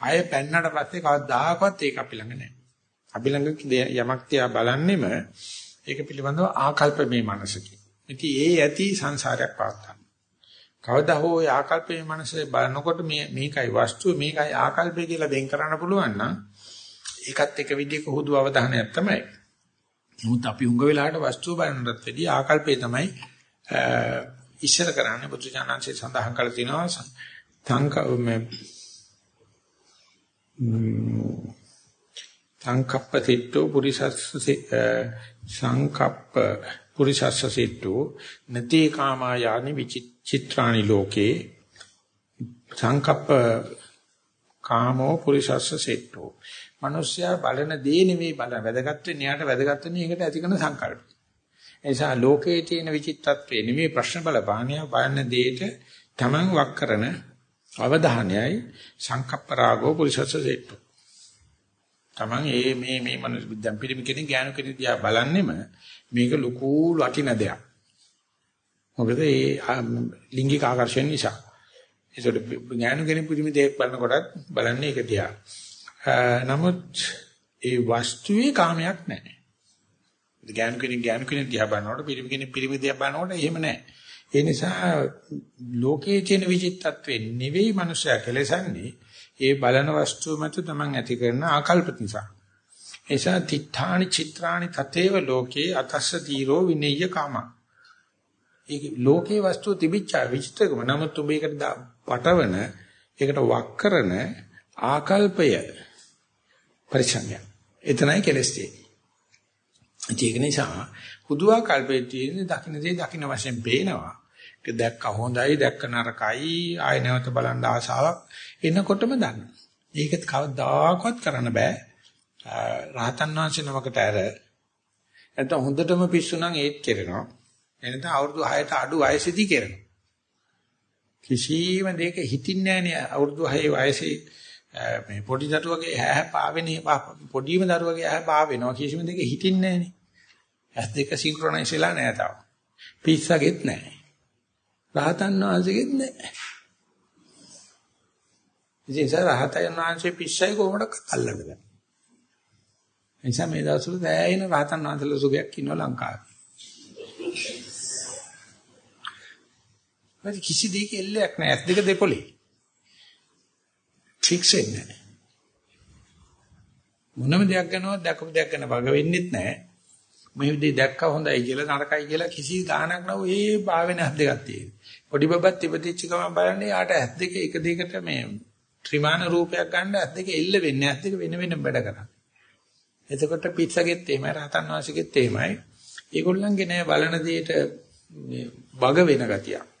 ආයෙ පැන්නට පස්සේ කවදාකවත් ඒක අපි ළඟ නැහැ. අපි ළඟ යමක් තියා බලන්නෙම ඒක පිළිබඳව ආකල්පමේ මනසකින්. ඉතින් ඒ ඇති සංසාරයක් පවත්තා. කවදා හෝ ඒ ආකල්පයේ මනසේ බලනකොට මේ මේකයි වස්තුව මේකයි ආකල්පය කියලා වෙන් කරන්න පුළුවන් නම් ඒකත් එක විදිහක හුදු අවධානයක් තමයි. නමුත් අපි උඟ වෙලාවට වස්තුව බලනටත් වැඩි ආකල්පය තමයි ඉස්සර කරන්නේ බුදු ජානන්සේ සඳහන් කළ තිනවා සංක සංකප්ප සිට්ඨෝ පුරිසස්ස සංකප්ප පුරිසස්ස සිට්ඨෝ නති කාමායානි විචිත්‍රානි ලෝකේ සංකප්ප කාමෝ පුරිසස්ස සිට්ඨෝ මිනිස්සයා බලන දේ නෙවෙයි බලන වැදගත් වෙන්නේ යාට වැදගත් වෙන්නේ ඒකට ඇති කරන සංකල්ප. ඒ නිසා ලෝකයේ තියෙන විචිත්තත්වේ නෙවෙයි ප්‍රශ්න බලපානිය බලන දෙයට තමන් වක් කරන අවධානයයි සංකප්ප රාගෝ පුරිසස්ස සිට්ඨෝ Taman ඒ මේ මේ මනස දැන් පිළිම කෙනෙක් ඥාන කෙනෙක් දිහා බලන්නෙම මේක ලොකු වටින දෙයක්. මොකද ඒ ලිංගික ආකර්ෂණ නිසා. ඒසොට ඥාන කෙනෙක් පිළිම දෙයක් බලනකොටත් බලන්නේ ඒක දිහා. නමුත් ඒ වස්තුවේ කාමයක් නැහැ. ඥාන කෙනෙක් ඥාන කෙනෙක් දිහා බලනකොට පිළිම කෙනෙක් පිළිම දිහා බලනකොට එහෙම නැහැ. ඒ නිසා ලෝකයේ තියෙන විචිත්තත්වේ නෙවෙයි මනුෂ්‍යයා කෙලසන්නේ ඒ බලන වස්තුව මත තමන් ඇති කරන ආකල්ප නිසා. එසා තිත්තානි චිත්‍රානි තතේව ලෝකේ අතස්ස තීරෝ විනෙය්‍ය කාම. ඒක ලෝකේ වස්තුව තිබිච්ච විචිත්‍රකම නමුත් ඔබ ඒකට පටවන ඒකට වක් කරන ආකල්පය පරිසංය. එතනයි කෙලස් තියෙන්නේ. ඒක නිසා හුදු ආකල්පයේ තියෙන දකින්න දේ දකින්න වශයෙන් පේනවා. ඒක දැක්ක හොඳයි දැක්ක නරකයි ආය නැවත බලන්න ආසාවක් එනකොටම දන්න. ඒක කවදාකවත් කරන්න බෑ. රහතන් වහන්සේ නමකට ඇර නැත්නම් හොඳටම පිස්සු නම් ඒත් කෙරෙනවා. එනත අවුරුදු 6ට අඩු වයසේදී කෙරෙනවා. කිසිම දෙයක හිතින්නේ නැහැ අවුරුදු 6 වයසේ මේ පොඩි දරුවගේ ඇහැ පාවෙනේ පොඩිම දරුවගේ ඇහැ පාවෙනවා කිසිම දෙයක හිතින්නේ නැහනේ. ඇස් දෙක සින්ක්‍රොනයිස් වෙලා නැහැ තාම. පිස්සගෙත් නැහැ. රහතන් වහන්සේගෙත් නැහැ. ඉතින් සරහතයන් වහන්සේ පිස්සයි කොහොමද අල්ලන්නේ? එනිසා මේ දවස්වල දැයින රහතන් වහන්සේලා සුගයක් ඉන්නවා ලංකාවේ. වැඩි කිසි දෙයක එල්ලයක් නැහැ. ඇස් දෙක දෙපොලේ. ෆික්ස් වෙන්නේ නැහැ. මොනම දෙයක් ගැනවත් දැකපු දෙයක් ගැන වග වෙන්නෙත් නැහැ. මේ විදිහ දැක්ක හොඳයි කියලා නරකයි කියලා කිසි ගාණක් නැව ඒ භාවන ඇස් දෙකක් තියෙනවා. පොඩි බබත් ඉපදිච්ච ගමන් බලන්නේ යාට ඇස් දෙක එක දෙකට මේ ත්‍රිමාන රූපයක් ගන්න ඇස් දෙක එල්ල වෙන්නේ ඇස් දෙක වෙන වෙන වැඩ කරන්නේ. එතකොට පිටසගෙත් එහෙමයි රහතන් වහන්සේගෙත් එහෙමයි. ඒගොල්ලන්ගේ නෑ බලන දෙයට බග වෙන ගතියක්.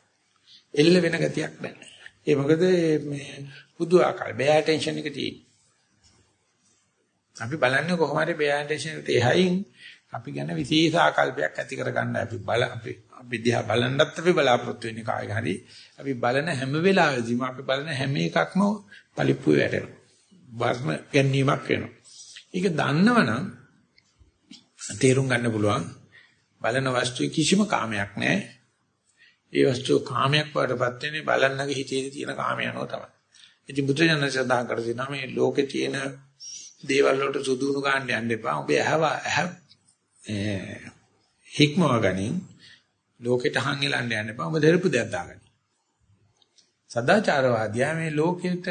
එල්ල වෙන ගතියක් නැහැ. ඒ මොකද මේ බුදු ආකාර බෑ ටෙන්ෂන් එක තියෙන්නේ. අපි බලන්නේ කොහොම හරි බෑ ටෙන්ෂන් එකට එහයින් අපි ගැන විශේෂ ආකල්පයක් ඇති කරගන්න අපි බල අපි අපි දිහා බලන්නත් අපි බලාපොරොත්තු වෙන්නේ කායික හරි අපි බලන හැම වෙලාවෙදීම අපි බලන හැම එකක්ම පලිප්පුවේ වැටෙනවා. වර්ණ ගැනීමක් වෙනවා. ඒක දන්නවනම් තේරුම් ගන්න පුළුවන් බලන වස්තුවේ කිසිම කාමයක් නැහැ. ඒ වස්තුව කාමයක් වඩපත් වෙන්නේ බලන්නගේ හිතේ තියෙන කාමය අනුව තමයි. ඉතින් බුදුරජාණන් සඳහන් කර දෙනවා මේ ලෝකේ තියෙන දේවල් වලට සුදුණු ගන්න යන්න එපා. ඔබ ඇහව ඇහ හික්මව ගනින් ලෝකෙට හංගලන්න යන්න එපා. ඔබ දෙරපු දෙයක් දාගන්න. සදාචාරවාදියා මේ ලෝකෙට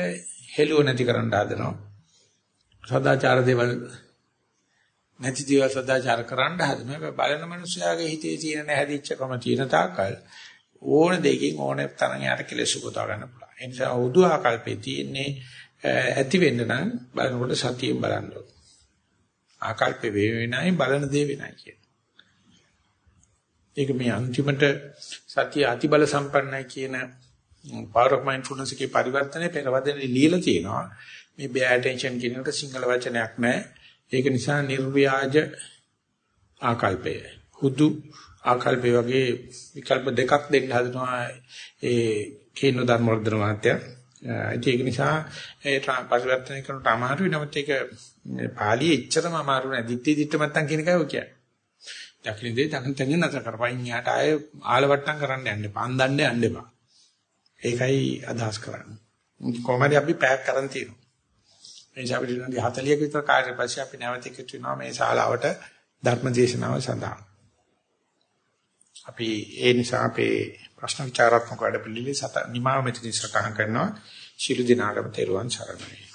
හෙළුව නැති කරන්න හදනවා. සදාචාර දේවල් නැති දේවල් සදාචාර කරන්න හදනවා. බලන මනුස්සයාගේ හිතේ තියෙන නැහැදිච්චකම තියෙන තාකල් ඕන දෙයකින් ඕන තරම් යාට කෙලෙස් උපදවා ගන්න පුළුවන්. ඒ නිසා උදු ආකල්පේ තියෙන්නේ ඇති වෙන්න නම් බලනකොට සතියෙන් බලන්න ඕනේ. ආකල්පේ වෙනයි බලන දේ වෙනයි කියන. ඒක මේ අන්තිමට සතිය අතිබල සම්පන්නයි කියන power of mindfulness එකේ පරිවර්තනයේ පෙරවදනේ লীලා තියෙනවා. මේ bear attention කියන එක සිංහල වචනයක් නෑ. ඒක නිසා නිර්ව්‍යාජ ආකල්පය. හුදු ආකල්පය වගේ විකල්ප දෙකක් දෙන්න හදනවා ඒ කේන ධර්මවර්ධන මහත්තයා. ඒක නිසා ඒ පරිවර්තනය කරනට අමාරුයි නමුත් ඒක පාළියේ එච්චරම අමාරු නෑ. දිත්තේ දිත්ත මත්තන් කියන එකයි ඔය කියන්නේ. දකින්න දේ දකින්න තැනින් නැතර කරපයින් යාට ආයේ ආලවට්ටම් කරන්න යන්න එපා. අන්දන්න යන්න එපා. ඒකයි අදහස් කරන්නේ. කොහමද අපි පැක් කරන් තියෙනවා. මේ අපිට 40ක විතර කාර්ය පස්සේ අපි නැවත එකතු වෙනවා මේ ශාලාවට ධර්ම දේශනාව සඳහා. අපි ඒ නිසා අපේ ප්‍රශ්න විචාරාත්මක වැඩ පිළිවිලි සත නිමාව මෙතනින් සටහන් කරනවා. ශිළු දිනාගම තෙරුවන් සරණයි.